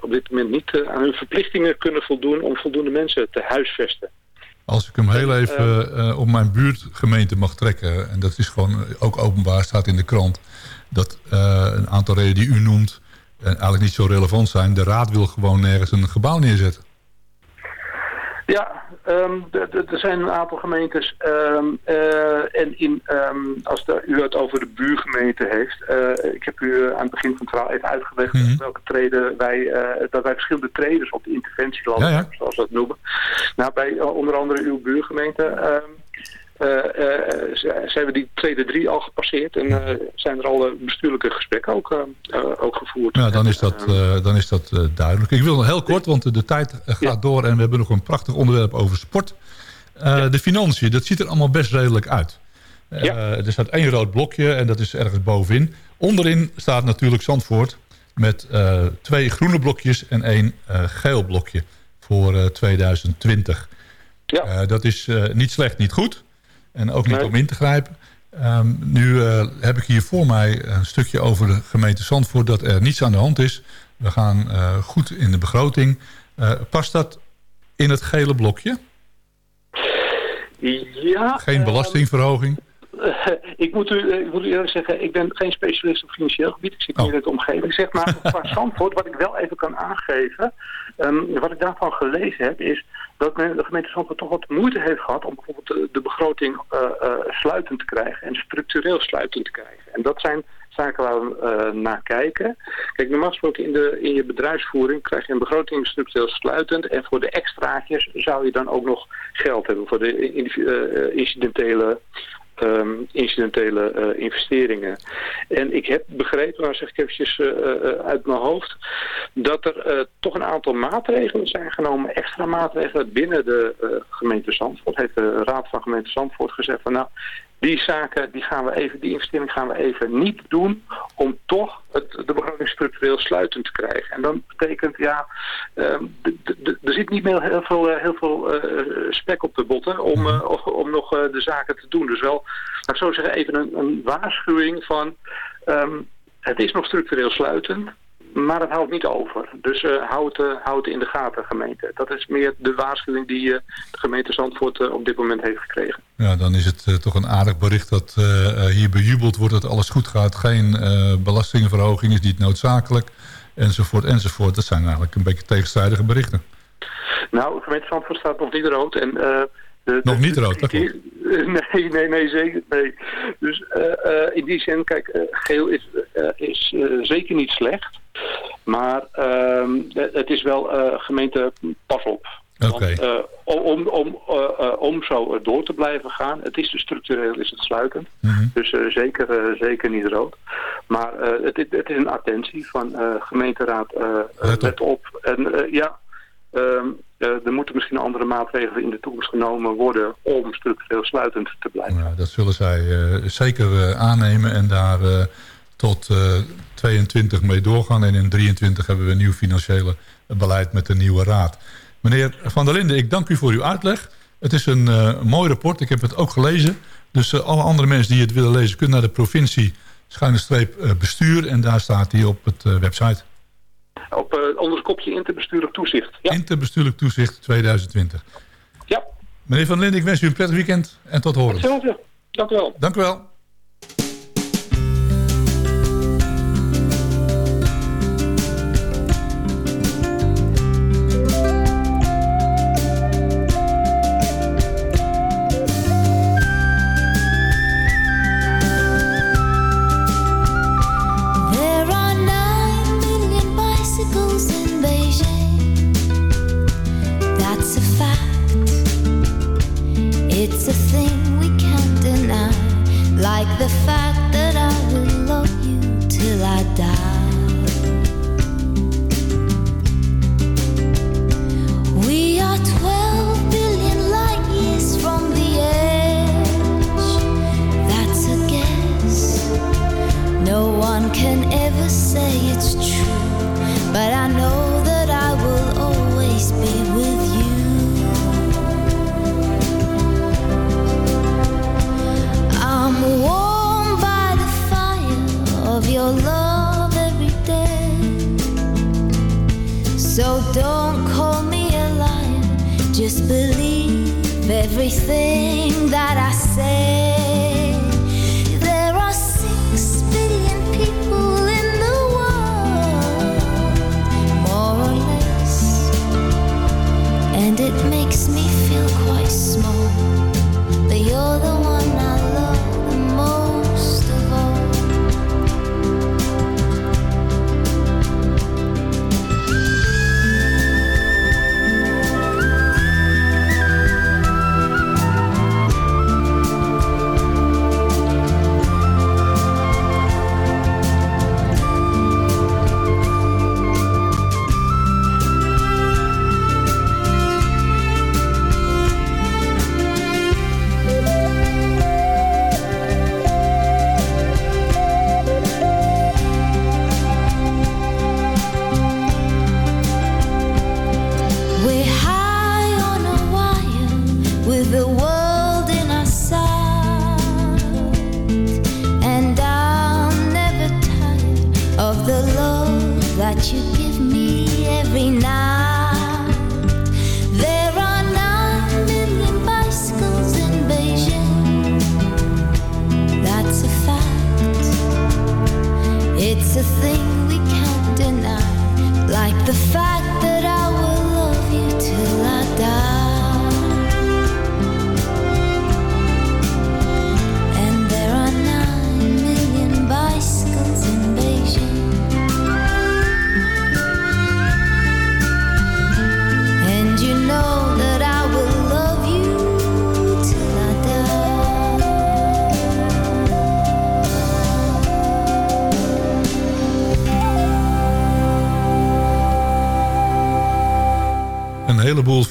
op dit moment niet aan hun verplichtingen kunnen voldoen om voldoende mensen te huisvesten. Als ik hem heel even op mijn buurtgemeente mag trekken... en dat is gewoon ook openbaar, staat in de krant... dat een aantal redenen die u noemt eigenlijk niet zo relevant zijn. De raad wil gewoon nergens een gebouw neerzetten. Ja, d- er zijn een aantal gemeentes. eh, en in, ehm, als de, u het over de buurgemeente heeft. eh, ik heb u eh, aan het begin van het verhaal even uitgelegd Mhm. welke treden wij, dat wij verschillende treders op de interventielanden Ja, ja. hebben, zoals we dat noemen. Nou, bij onder andere uw buurgemeente. Eh, eh, zijn we die treden drie al gepasseerd en eh, zijn er al bestuurlijke gesprekken ook, ook gevoerd. Ja, dan is dat, dan is dat duidelijk. Ik wil nog heel kort, want de, tijd gaat door... en we hebben nog een prachtig onderwerp over sport. De financiën, dat ziet er allemaal best redelijk uit. Eh, Er staat één rood blokje en dat is ergens bovenin. Onderin staat natuurlijk Zandvoort met twee groene blokjes en één geel blokje voor eh, 2020. Eh, dat is niet slecht, niet goed. En ook niet om in te grijpen. Ehm, nu eh, heb ik hier voor mij een stukje over de gemeente Zandvoort... dat er niets aan de hand is. We gaan eh, goed in de begroting. Eh, past dat in het gele blokje? Ja, Geen eh, belastingverhoging? Ik, moet u, ik moet u eerlijk zeggen, ik ben geen specialist op financieel gebied. Ik zit meer in het omgeving. Zeg maar, qua Zandvoort, wat ik wel even kan aangeven... ehm, wat ik daarvan gelezen heb, is dat men, de gemeente Zandvoort toch wat moeite heeft gehad... om bijvoorbeeld de, begroting eh, eh, sluitend te krijgen en structureel sluitend te krijgen. En dat zijn zaken waar we eh, naar kijken. Kijk, normaal gesproken in, de, in je bedrijfsvoering krijg je een begroting structureel sluitend... en voor de extraatjes zou je dan ook nog geld hebben voor de incidentele ehm, incidentele eh, investeringen. En ik heb begrepen, nou zeg ik eventjes eh, eh, uit mijn hoofd, dat er toch een aantal maatregelen zijn genomen, extra maatregelen binnen de gemeente Zandvoort. Heeft de Raad van Gemeente Zandvoort gezegd van nou, die zaken, die gaan we even, die investering gaan we even niet doen om toch het, de begroting structureel sluitend te krijgen. En dat betekent, ja, ehm, er zit niet meer heel veel, eh, heel veel eh, spek op de botten om, eh, om- nog de zaken te doen. Dus wel, laat ik zo zeggen, even een, een waarschuwing van, ehm, het is nog structureel sluitend. Maar het houdt niet over. Dus eh hou, het, eh, hou het in de gaten, gemeente. Dat is meer de waarschuwing die eh, de gemeente Zandvoort op dit moment heeft gekregen. Ja, dan is het toch een aardig bericht dat hier bejubeld wordt dat alles goed gaat. Geen belastingverhoging is niet noodzakelijk. Enzovoort, enzovoort. Dat zijn eigenlijk een beetje tegenstrijdige berichten. Nou, de gemeente Zandvoort staat nog niet rood. En, de, Nog niet rood, dat klopt. Nee, nee, nee, zeker nee. Dus eh, eh, in die zin, kijk, eh, geel is, eh, is eh, zeker niet slecht. Maar ehm, het is wel eh, gemeente, pas op. Oké. Want, eh, om, om, eh, eh, om zo door te blijven gaan, het is dus structureel is het sluitend. Mhm. Dus eh, zeker, eh, zeker niet rood. Maar eh, het, is- het is een attentie van eh, gemeenteraad, eh, eh, Let op. En eh, ja, ehm, eh, er moeten misschien andere maatregelen in de toekomst genomen worden om structureel sluitend te blijven. Nou, dat zullen zij eh, zeker eh, aannemen en daar tot eh 22 mee doorgaan. En in 23 hebben we een nieuw financiële beleid met de nieuwe raad. Meneer Van der Linden, ik dank u voor uw uitleg. Het is een mooi rapport, ik heb het ook gelezen. Dus alle andere mensen die het willen lezen... kunnen naar de provincie schuine streep bestuur. En daar staat hij op het website. Op eh onder het kopje interbestuurlijk toezicht. Ja, Interbestuurlijk toezicht 2020. ja. Meneer Van Linden, ik wens u een prettig weekend en tot horen. hetzelfde. Dank u wel. Dank u wel.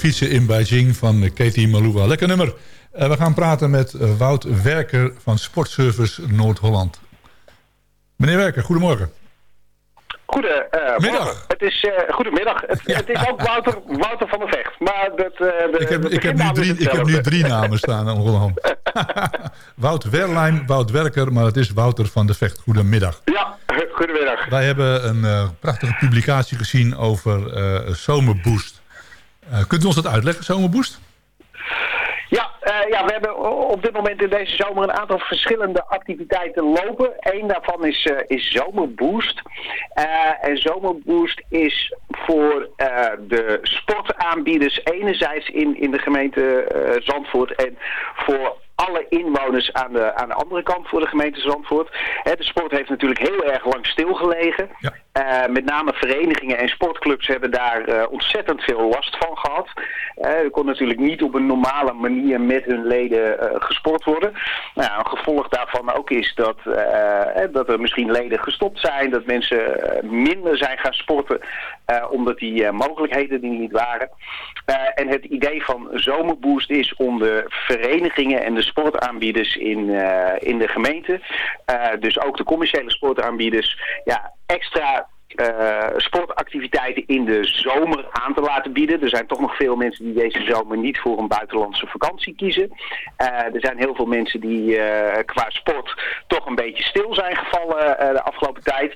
Fietsen in Beijing van eh, Katie Malua. Lekker nummer. Eh, we gaan praten met eh, Wout Werker van Sportservice Noord-Holland. Meneer Werker, goedemorgen. Goedemiddag. Middag. Het is, eh, goedemiddag. Het, het is ook Wouter, Wouter van der Vecht. Maar dat, eh, de, Ik heb, ik, heb nu drie, ik heb nu drie namen staan ongelooflijk. Wout Werlijn, Wout Werker, maar het is Wouter van de Vecht. Goedemiddag. Ja, goedemiddag. Wij hebben een eh, prachtige publicatie gezien over eh, Zomerboost. Eh, kunt u ons dat uitleggen, Zomerboost? Ja, eh, ja, we hebben op dit moment in deze zomer een aantal verschillende activiteiten lopen. Eén daarvan is, eh, is Zomerboost. En Zomerboost is voor de sportaanbieders enerzijds in, in de gemeente Zandvoort en voor alle inwoners aan de, aan de andere kant voor de gemeente Zandvoort. Hè, de sport heeft natuurlijk heel erg lang stilgelegen. Eh, met name verenigingen en sportclubs hebben daar eh, ontzettend veel last van gehad. Eh, er kon natuurlijk niet op een normale manier met hun leden gesport worden. Nou, een gevolg daarvan ook is dat, dat er misschien leden gestopt zijn, dat mensen minder zijn gaan sporten omdat die eh, mogelijkheden die niet waren. Eh, en het idee van Zomerboost is om de verenigingen en de sportaanbieders in, eh, in de gemeente, eh, dus ook de commerciële sportaanbieders, ja, extra eh, sportactiviteiten in de zomer aan te laten bieden. Er zijn toch nog veel mensen die deze zomer niet voor een buitenlandse vakantie kiezen. Eh, er zijn heel veel mensen die eh, qua sport toch een beetje stil zijn gevallen de afgelopen tijd.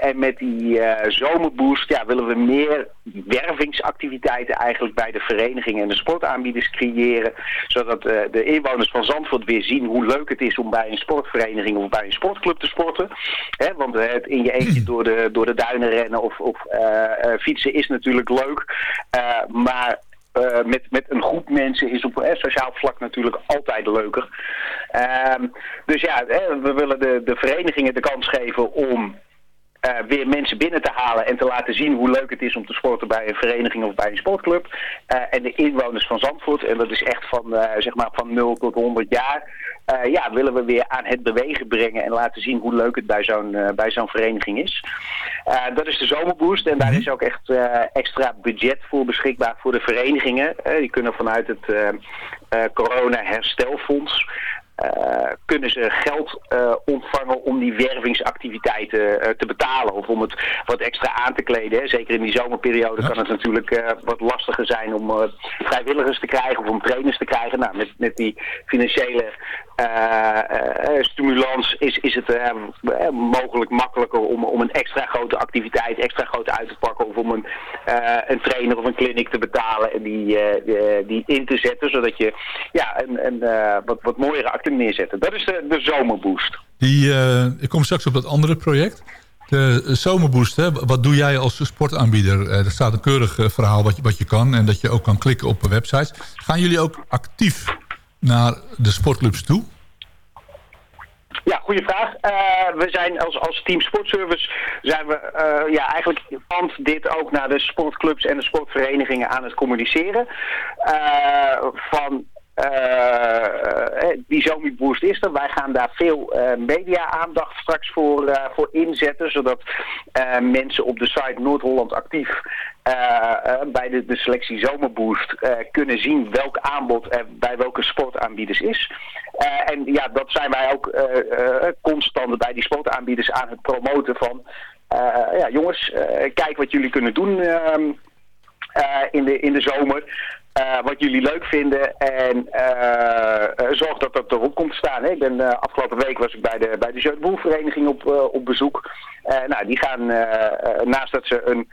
En met die zomerboost ja, willen we meer wervingsactiviteiten eigenlijk bij de verenigingen en de sportaanbieders creëren. Zodat de inwoners van Zandvoort weer zien hoe leuk het is om bij een sportvereniging of bij een sportclub te sporten. Hè, want het in je eentje door de, door de duinen rennen of, of eh, eh, fietsen is natuurlijk leuk. Eh, maar eh, met, met een groep mensen is op eh, sociaal vlak natuurlijk altijd leuker. Ehm, dus ja, we willen de, de verenigingen de kans geven om eh, weer mensen binnen te halen en te laten zien hoe leuk het is om te sporten bij een vereniging of bij een sportclub. Eh, en de inwoners van Zandvoort, en dat is echt van, eh, zeg maar van 0 tot 100 jaar, eh, ja, willen we weer aan het bewegen brengen en laten zien hoe leuk het bij zo'n eh, bij zo'n vereniging is. Eh, dat is de zomerboost en daar is ook echt extra budget voor beschikbaar voor de verenigingen. Die kunnen vanuit het corona herstelfonds kunnen ze geld ontvangen om die wervingsactiviteiten te betalen of om het wat extra aan te kleden. Hè. Zeker in die zomerperiode kan het natuurlijk wat lastiger zijn om vrijwilligers te krijgen of om trainers te krijgen. Nou, met, met die financiële stimulans is, is het eh, eh, mogelijk makkelijker om, om een extra grote activiteit extra groot uit te pakken of om een, eh, een trainer of een kliniek te betalen en die, eh, die, in te zetten zodat je ja, een, een eh, wat, wat mooiere activiteit neerzetten. Dat is de, de zomerboost. Die, eh, ik kom straks op dat andere project. De Zomerboost, hè, wat doe jij als sportaanbieder? Eh, er staat een keurig eh, verhaal wat je, wat je kan en dat je ook kan klikken op websites. Gaan jullie ook actief naar de sportclubs toe? Ja, goede vraag. Eh, we zijn als, als team sportservice zijn we eh, ja, eigenlijk pand dit ook naar de sportclubs en de sportverenigingen aan het communiceren. Eh, van eh, die Zombie is er. Wij gaan daar veel eh, media-aandacht straks voor, voor inzetten, zodat mensen op de site Noord-Holland actief bij de, de selectie Zomerboost eh, kunnen zien welk aanbod er bij welke sportaanbieders is. Eh, en ja, dat zijn wij ook eh, eh, constant bij die sportaanbieders aan het promoten van... eh, ja, jongens, eh, kijk wat jullie kunnen doen ehm, eh, in, de, in de zomer. Eh, wat jullie leuk vinden en eh, eh, zorg dat dat erop komt te staan. Hè. Ik ben, eh, afgelopen week was ik bij de, bij de Jeugd Boelvereniging op, eh, op bezoek. Eh, nou, die gaan, eh, eh, naast dat ze een eh,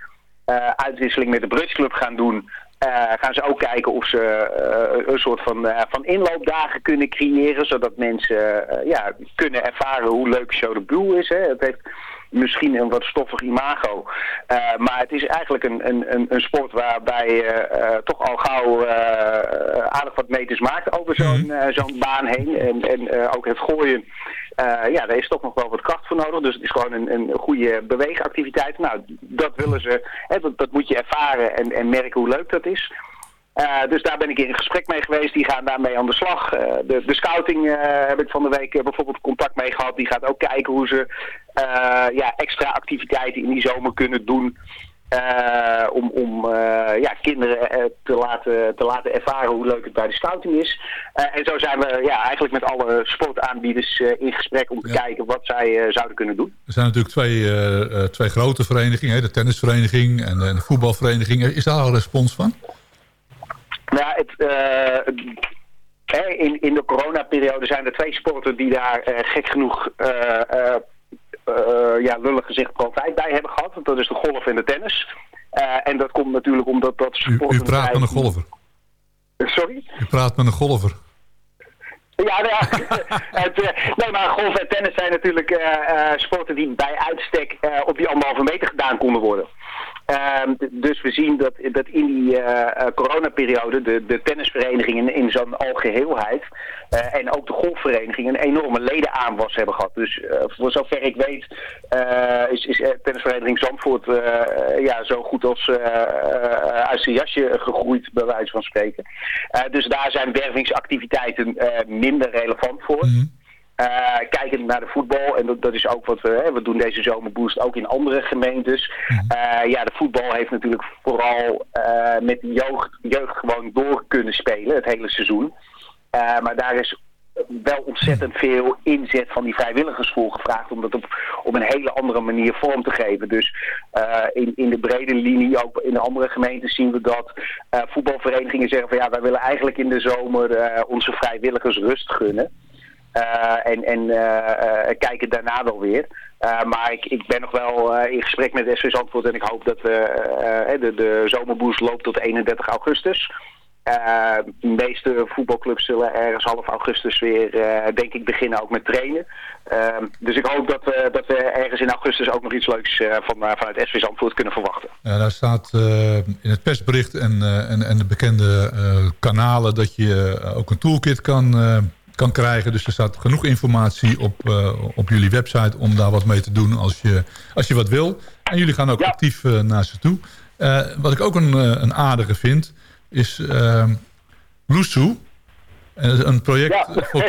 uitwisseling met de Brutsclub gaan doen... eh, gaan ze ook kijken of ze eh, een soort van, eh, van inloopdagen kunnen creëren... zodat mensen eh, ja, kunnen ervaren hoe leuk Show de Boel is. Hè. Het heeft misschien een wat stoffig imago. Eh, maar het is eigenlijk een, een, een, sport waarbij je eh, toch al gauw eh, aardig wat meters maakt over zo'n eh, zo'n baan heen. En, en eh, ook het gooien, eh, ja, daar is toch nog wel wat kracht voor nodig. Dus het is gewoon een, een goede beweegactiviteit. Nou, dat willen ze, hè, dat, dat moet je ervaren en, en merken hoe leuk dat is. Eh, dus daar ben ik in gesprek mee geweest. Die gaan daarmee aan de slag. Eh, de, de scouting eh, heb ik van de week eh, bijvoorbeeld contact mee gehad. Die gaat ook kijken hoe ze eh, ja, extra activiteiten in die zomer kunnen doen. Eh, om om eh, ja, kinderen eh, te, laten, te laten ervaren hoe leuk het bij de scouting is. En zo zijn we ja, eigenlijk met alle sportaanbieders in gesprek om te kijken wat zij zouden kunnen doen. Er zijn natuurlijk twee, twee grote verenigingen. Hè, de tennisvereniging en de, en de voetbalvereniging. Is daar al respons van? Nou, ja, het, in, in de coronaperiode zijn er twee sporten die daar gek genoeg ja, lullig gezegd profijt bij hebben gehad. Dat is de golf en de tennis. Eh, en dat komt natuurlijk omdat dat U, sporten... u praat met een golfer. Sorry? U praat met een golfer. Ja, nou ja. het, eh, nee, maar golf en tennis zijn natuurlijk eh, eh, sporten die bij uitstek eh, op die anderhalve meter gedaan konden worden. Ehm, dus we zien dat, dat in die eh, eh, coronaperiode de, de tennisverenigingen in zo'n algeheelheid eh, en ook de golfverenigingen een enorme ledenaanwas hebben gehad. Dus voor zover ik weet is, is tennisvereniging Zandvoort ja, zo goed als uit zijn jasje gegroeid, bij wijze van spreken. Dus daar zijn wervingsactiviteiten minder relevant voor. Eh, kijkend naar de voetbal, en dat, dat is ook wat we, hè, we doen deze zomerboost ook in andere gemeentes. Eh, ja, de voetbal heeft natuurlijk vooral eh, met de jeugd, jeugd gewoon door kunnen spelen het hele seizoen. Maar daar is wel ontzettend veel inzet van die vrijwilligers voor gevraagd om dat op, op een hele andere manier vorm te geven. Dus in, in de brede linie, ook in de andere gemeenten zien we dat voetbalverenigingen zeggen van ja, wij willen eigenlijk in de zomer onze vrijwilligers rust gunnen. Eh, en en eh, eh, kijken daarna wel weer. Maar ik, ik ben nog wel in gesprek met SV Zandvoort en ik hoop dat we, de, de zomerboost loopt tot 31 augustus. De meeste voetbalclubs zullen ergens half augustus weer, denk ik, beginnen ook met trainen. Dus ik hoop dat, we dat we ergens in augustus ook nog iets leuks van, vanuit SV Zandvoort kunnen verwachten. Ja, daar staat in het persbericht en, en, en de bekende kanalen dat je ook een toolkit kan, kan krijgen. Dus er staat genoeg informatie op, eh, op jullie website om daar wat mee te doen als je, als je wat wil. En jullie gaan ook actief eh, naar ze toe. Eh, wat ik ook een, een aardige vind, is uh, Loesoe. Een project voor,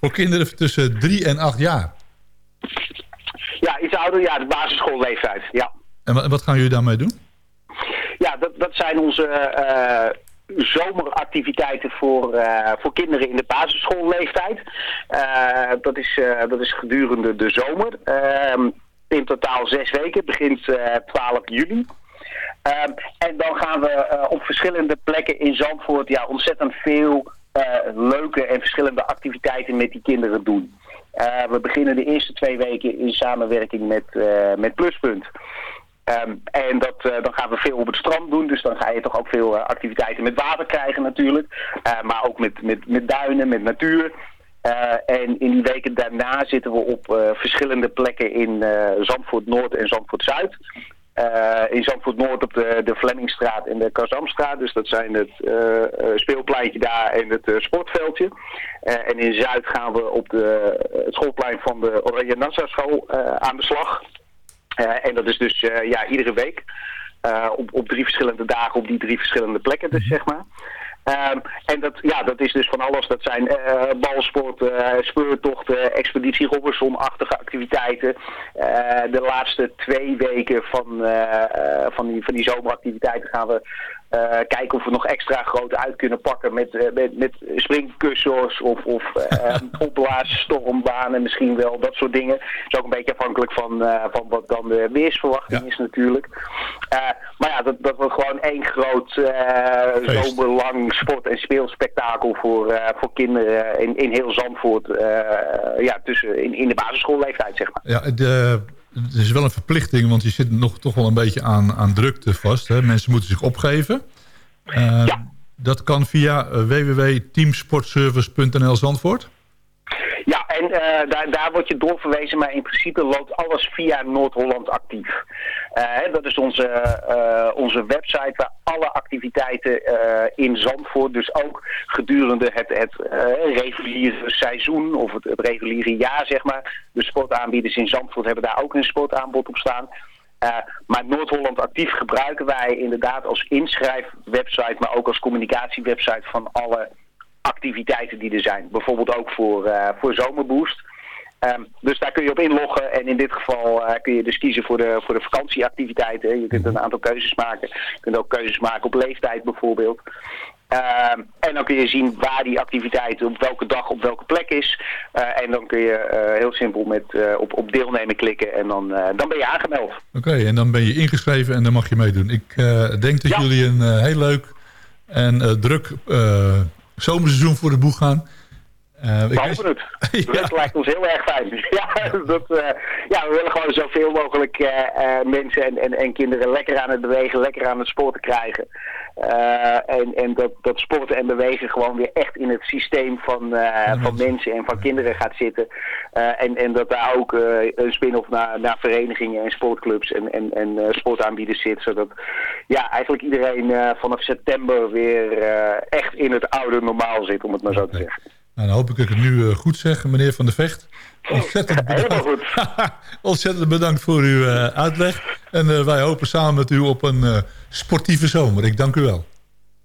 voor kinderen tussen drie en acht jaar. Ja, iets ouder, ja, de basisschoolleeftijd, ja. En wa- wat gaan jullie daarmee doen? Ja, dat, dat zijn onze zomeractiviteiten voor, eh, voor kinderen in de basisschoolleeftijd. Eh, dat, is, eh, dat is gedurende de zomer. Ehm, in totaal zes weken, begint eh 12 juli. Ehm, en dan gaan we op verschillende plekken in Zandvoort ja, ontzettend veel leuke en verschillende activiteiten met die kinderen doen. We beginnen de eerste twee weken in samenwerking met, met Pluspunt. Ehm, en dat, eh, dan gaan we veel op het strand doen. Dus dan ga je toch ook veel eh, activiteiten met water krijgen natuurlijk. Eh, maar ook met, met, met duinen, met natuur. En in die weken daarna zitten we op verschillende plekken in Zandvoort Noord en Zandvoort Zuid. In Zandvoort Noord op de, de Flemmingstraat en de Kazamstraat. Dus dat zijn het speelpleintje daar en het sportveldje. En in Zuid gaan we op de, het schoolplein van de Oranje Nassau school aan de slag. Eh, en dat is dus eh, ja, iedere week. Eh, op, op drie verschillende dagen op die drie verschillende plekken dus, zeg maar. Ehm, en dat, ja, dat is dus van alles. Dat zijn eh balsport, speurtochten, expeditie Robinson-achtige activiteiten. De laatste twee weken van, van, die, van die zomeractiviteiten gaan we eh, kijken of we nog extra groot uit kunnen pakken met, eh, met, met springkussens of, of eh, opblaas-stormbanen misschien wel, dat soort dingen. Het is ook een beetje afhankelijk van, van wat dan de weersverwachting is natuurlijk. Maar ja, dat, dat wordt gewoon één groot zomerlang sport- en speelspektakel voor, voor kinderen in, in heel Zandvoort. ja, tussen, in, in de basisschoolleeftijd, zeg maar. Ja, de, het is wel een verplichting, want je zit nog toch wel een beetje aan, aan drukte vast. Hè? Mensen moeten zich opgeven. Eh, Dat kan via eh, www.teamsportservice.nl Zandvoort. Ja, en eh, daar, daar word je doorverwezen, maar in principe loopt alles via Noord-Holland actief. Eh, dat is onze, eh, onze website waar alle activiteiten eh, in Zandvoort, dus ook gedurende het, het reguliere seizoen of het, het reguliere jaar, zeg maar. De sportaanbieders in Zandvoort hebben daar ook een sportaanbod op staan. Maar Noord-Holland Actief gebruiken wij inderdaad als inschrijfwebsite, maar ook als communicatiewebsite van alle activiteiten die er zijn. Bijvoorbeeld ook voor, voor Zomerboost. Ehm, dus daar kun je op inloggen en in dit geval eh, kun je dus kiezen voor de, voor de vakantieactiviteiten. Je kunt een aantal keuzes maken. Je kunt ook keuzes maken op leeftijd bijvoorbeeld. Ehm, en dan kun je zien waar die activiteit op welke dag op welke plek is. Eh, en dan kun je eh, heel simpel met, op, op deelnemen klikken en dan, dan ben je aangemeld. Oké, en dan ben je ingeschreven en dan mag je meedoen. Ik denk dat jullie een heel leuk en druk zomerseizoen voor de boeg gaan. We hopen het. Dat lijkt ons heel erg fijn. Ja, dat, eh, ja, we willen gewoon zoveel mogelijk eh, mensen en, en, en kinderen lekker aan het bewegen, lekker aan het sporten krijgen. En en dat, dat sporten en bewegen gewoon weer echt in het systeem van, van mensen en van kinderen gaat zitten. En, en dat daar ook een spin-off naar, naar verenigingen en sportclubs en, en, en sportaanbieders zit. Zodat ja, eigenlijk iedereen vanaf september weer echt in het oude normaal zit, om het maar zo te zeggen. Nou, dan hoop ik dat ik het nu eh, goed zeg, meneer Van der Vecht. Ontzettend bedankt, Ontzettend bedankt voor uw eh, uitleg. En eh, wij hopen samen met u op een sportieve zomer. Ik dank u wel.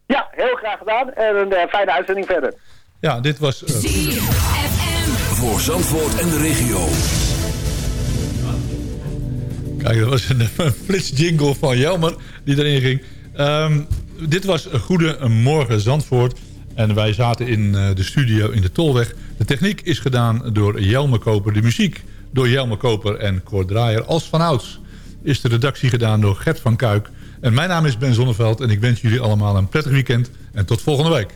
Ja, heel graag gedaan. En een fijne uitzending verder. Ja, dit was... Voor Zandvoort en de regio. Kijk, dat was een, een flits jingle van Jelmer die erin ging. Ehm, dit was een goede morgen Zandvoort. En wij zaten in eh, de studio in de Tolweg. De techniek is gedaan door Jelmer Koper. De muziek door Jelmer Koper en Cor Draaier. Als vanouds is de redactie gedaan door Gert van Kuik. En mijn naam is Ben Zonneveld. En ik wens jullie allemaal een prettig weekend. En tot volgende week.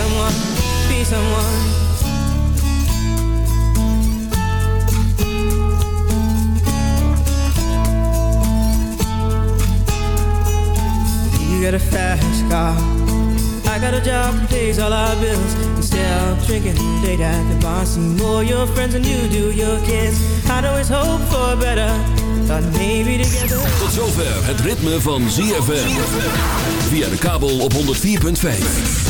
someone, be someone. You got a fast car. I got a job that pays all our bills. Instead of drinking late at the bar, see more your friends than you do your kids. I'd always hope for better. Together. Tot zover het ritme van ZFM. Via de kabel op 104.5.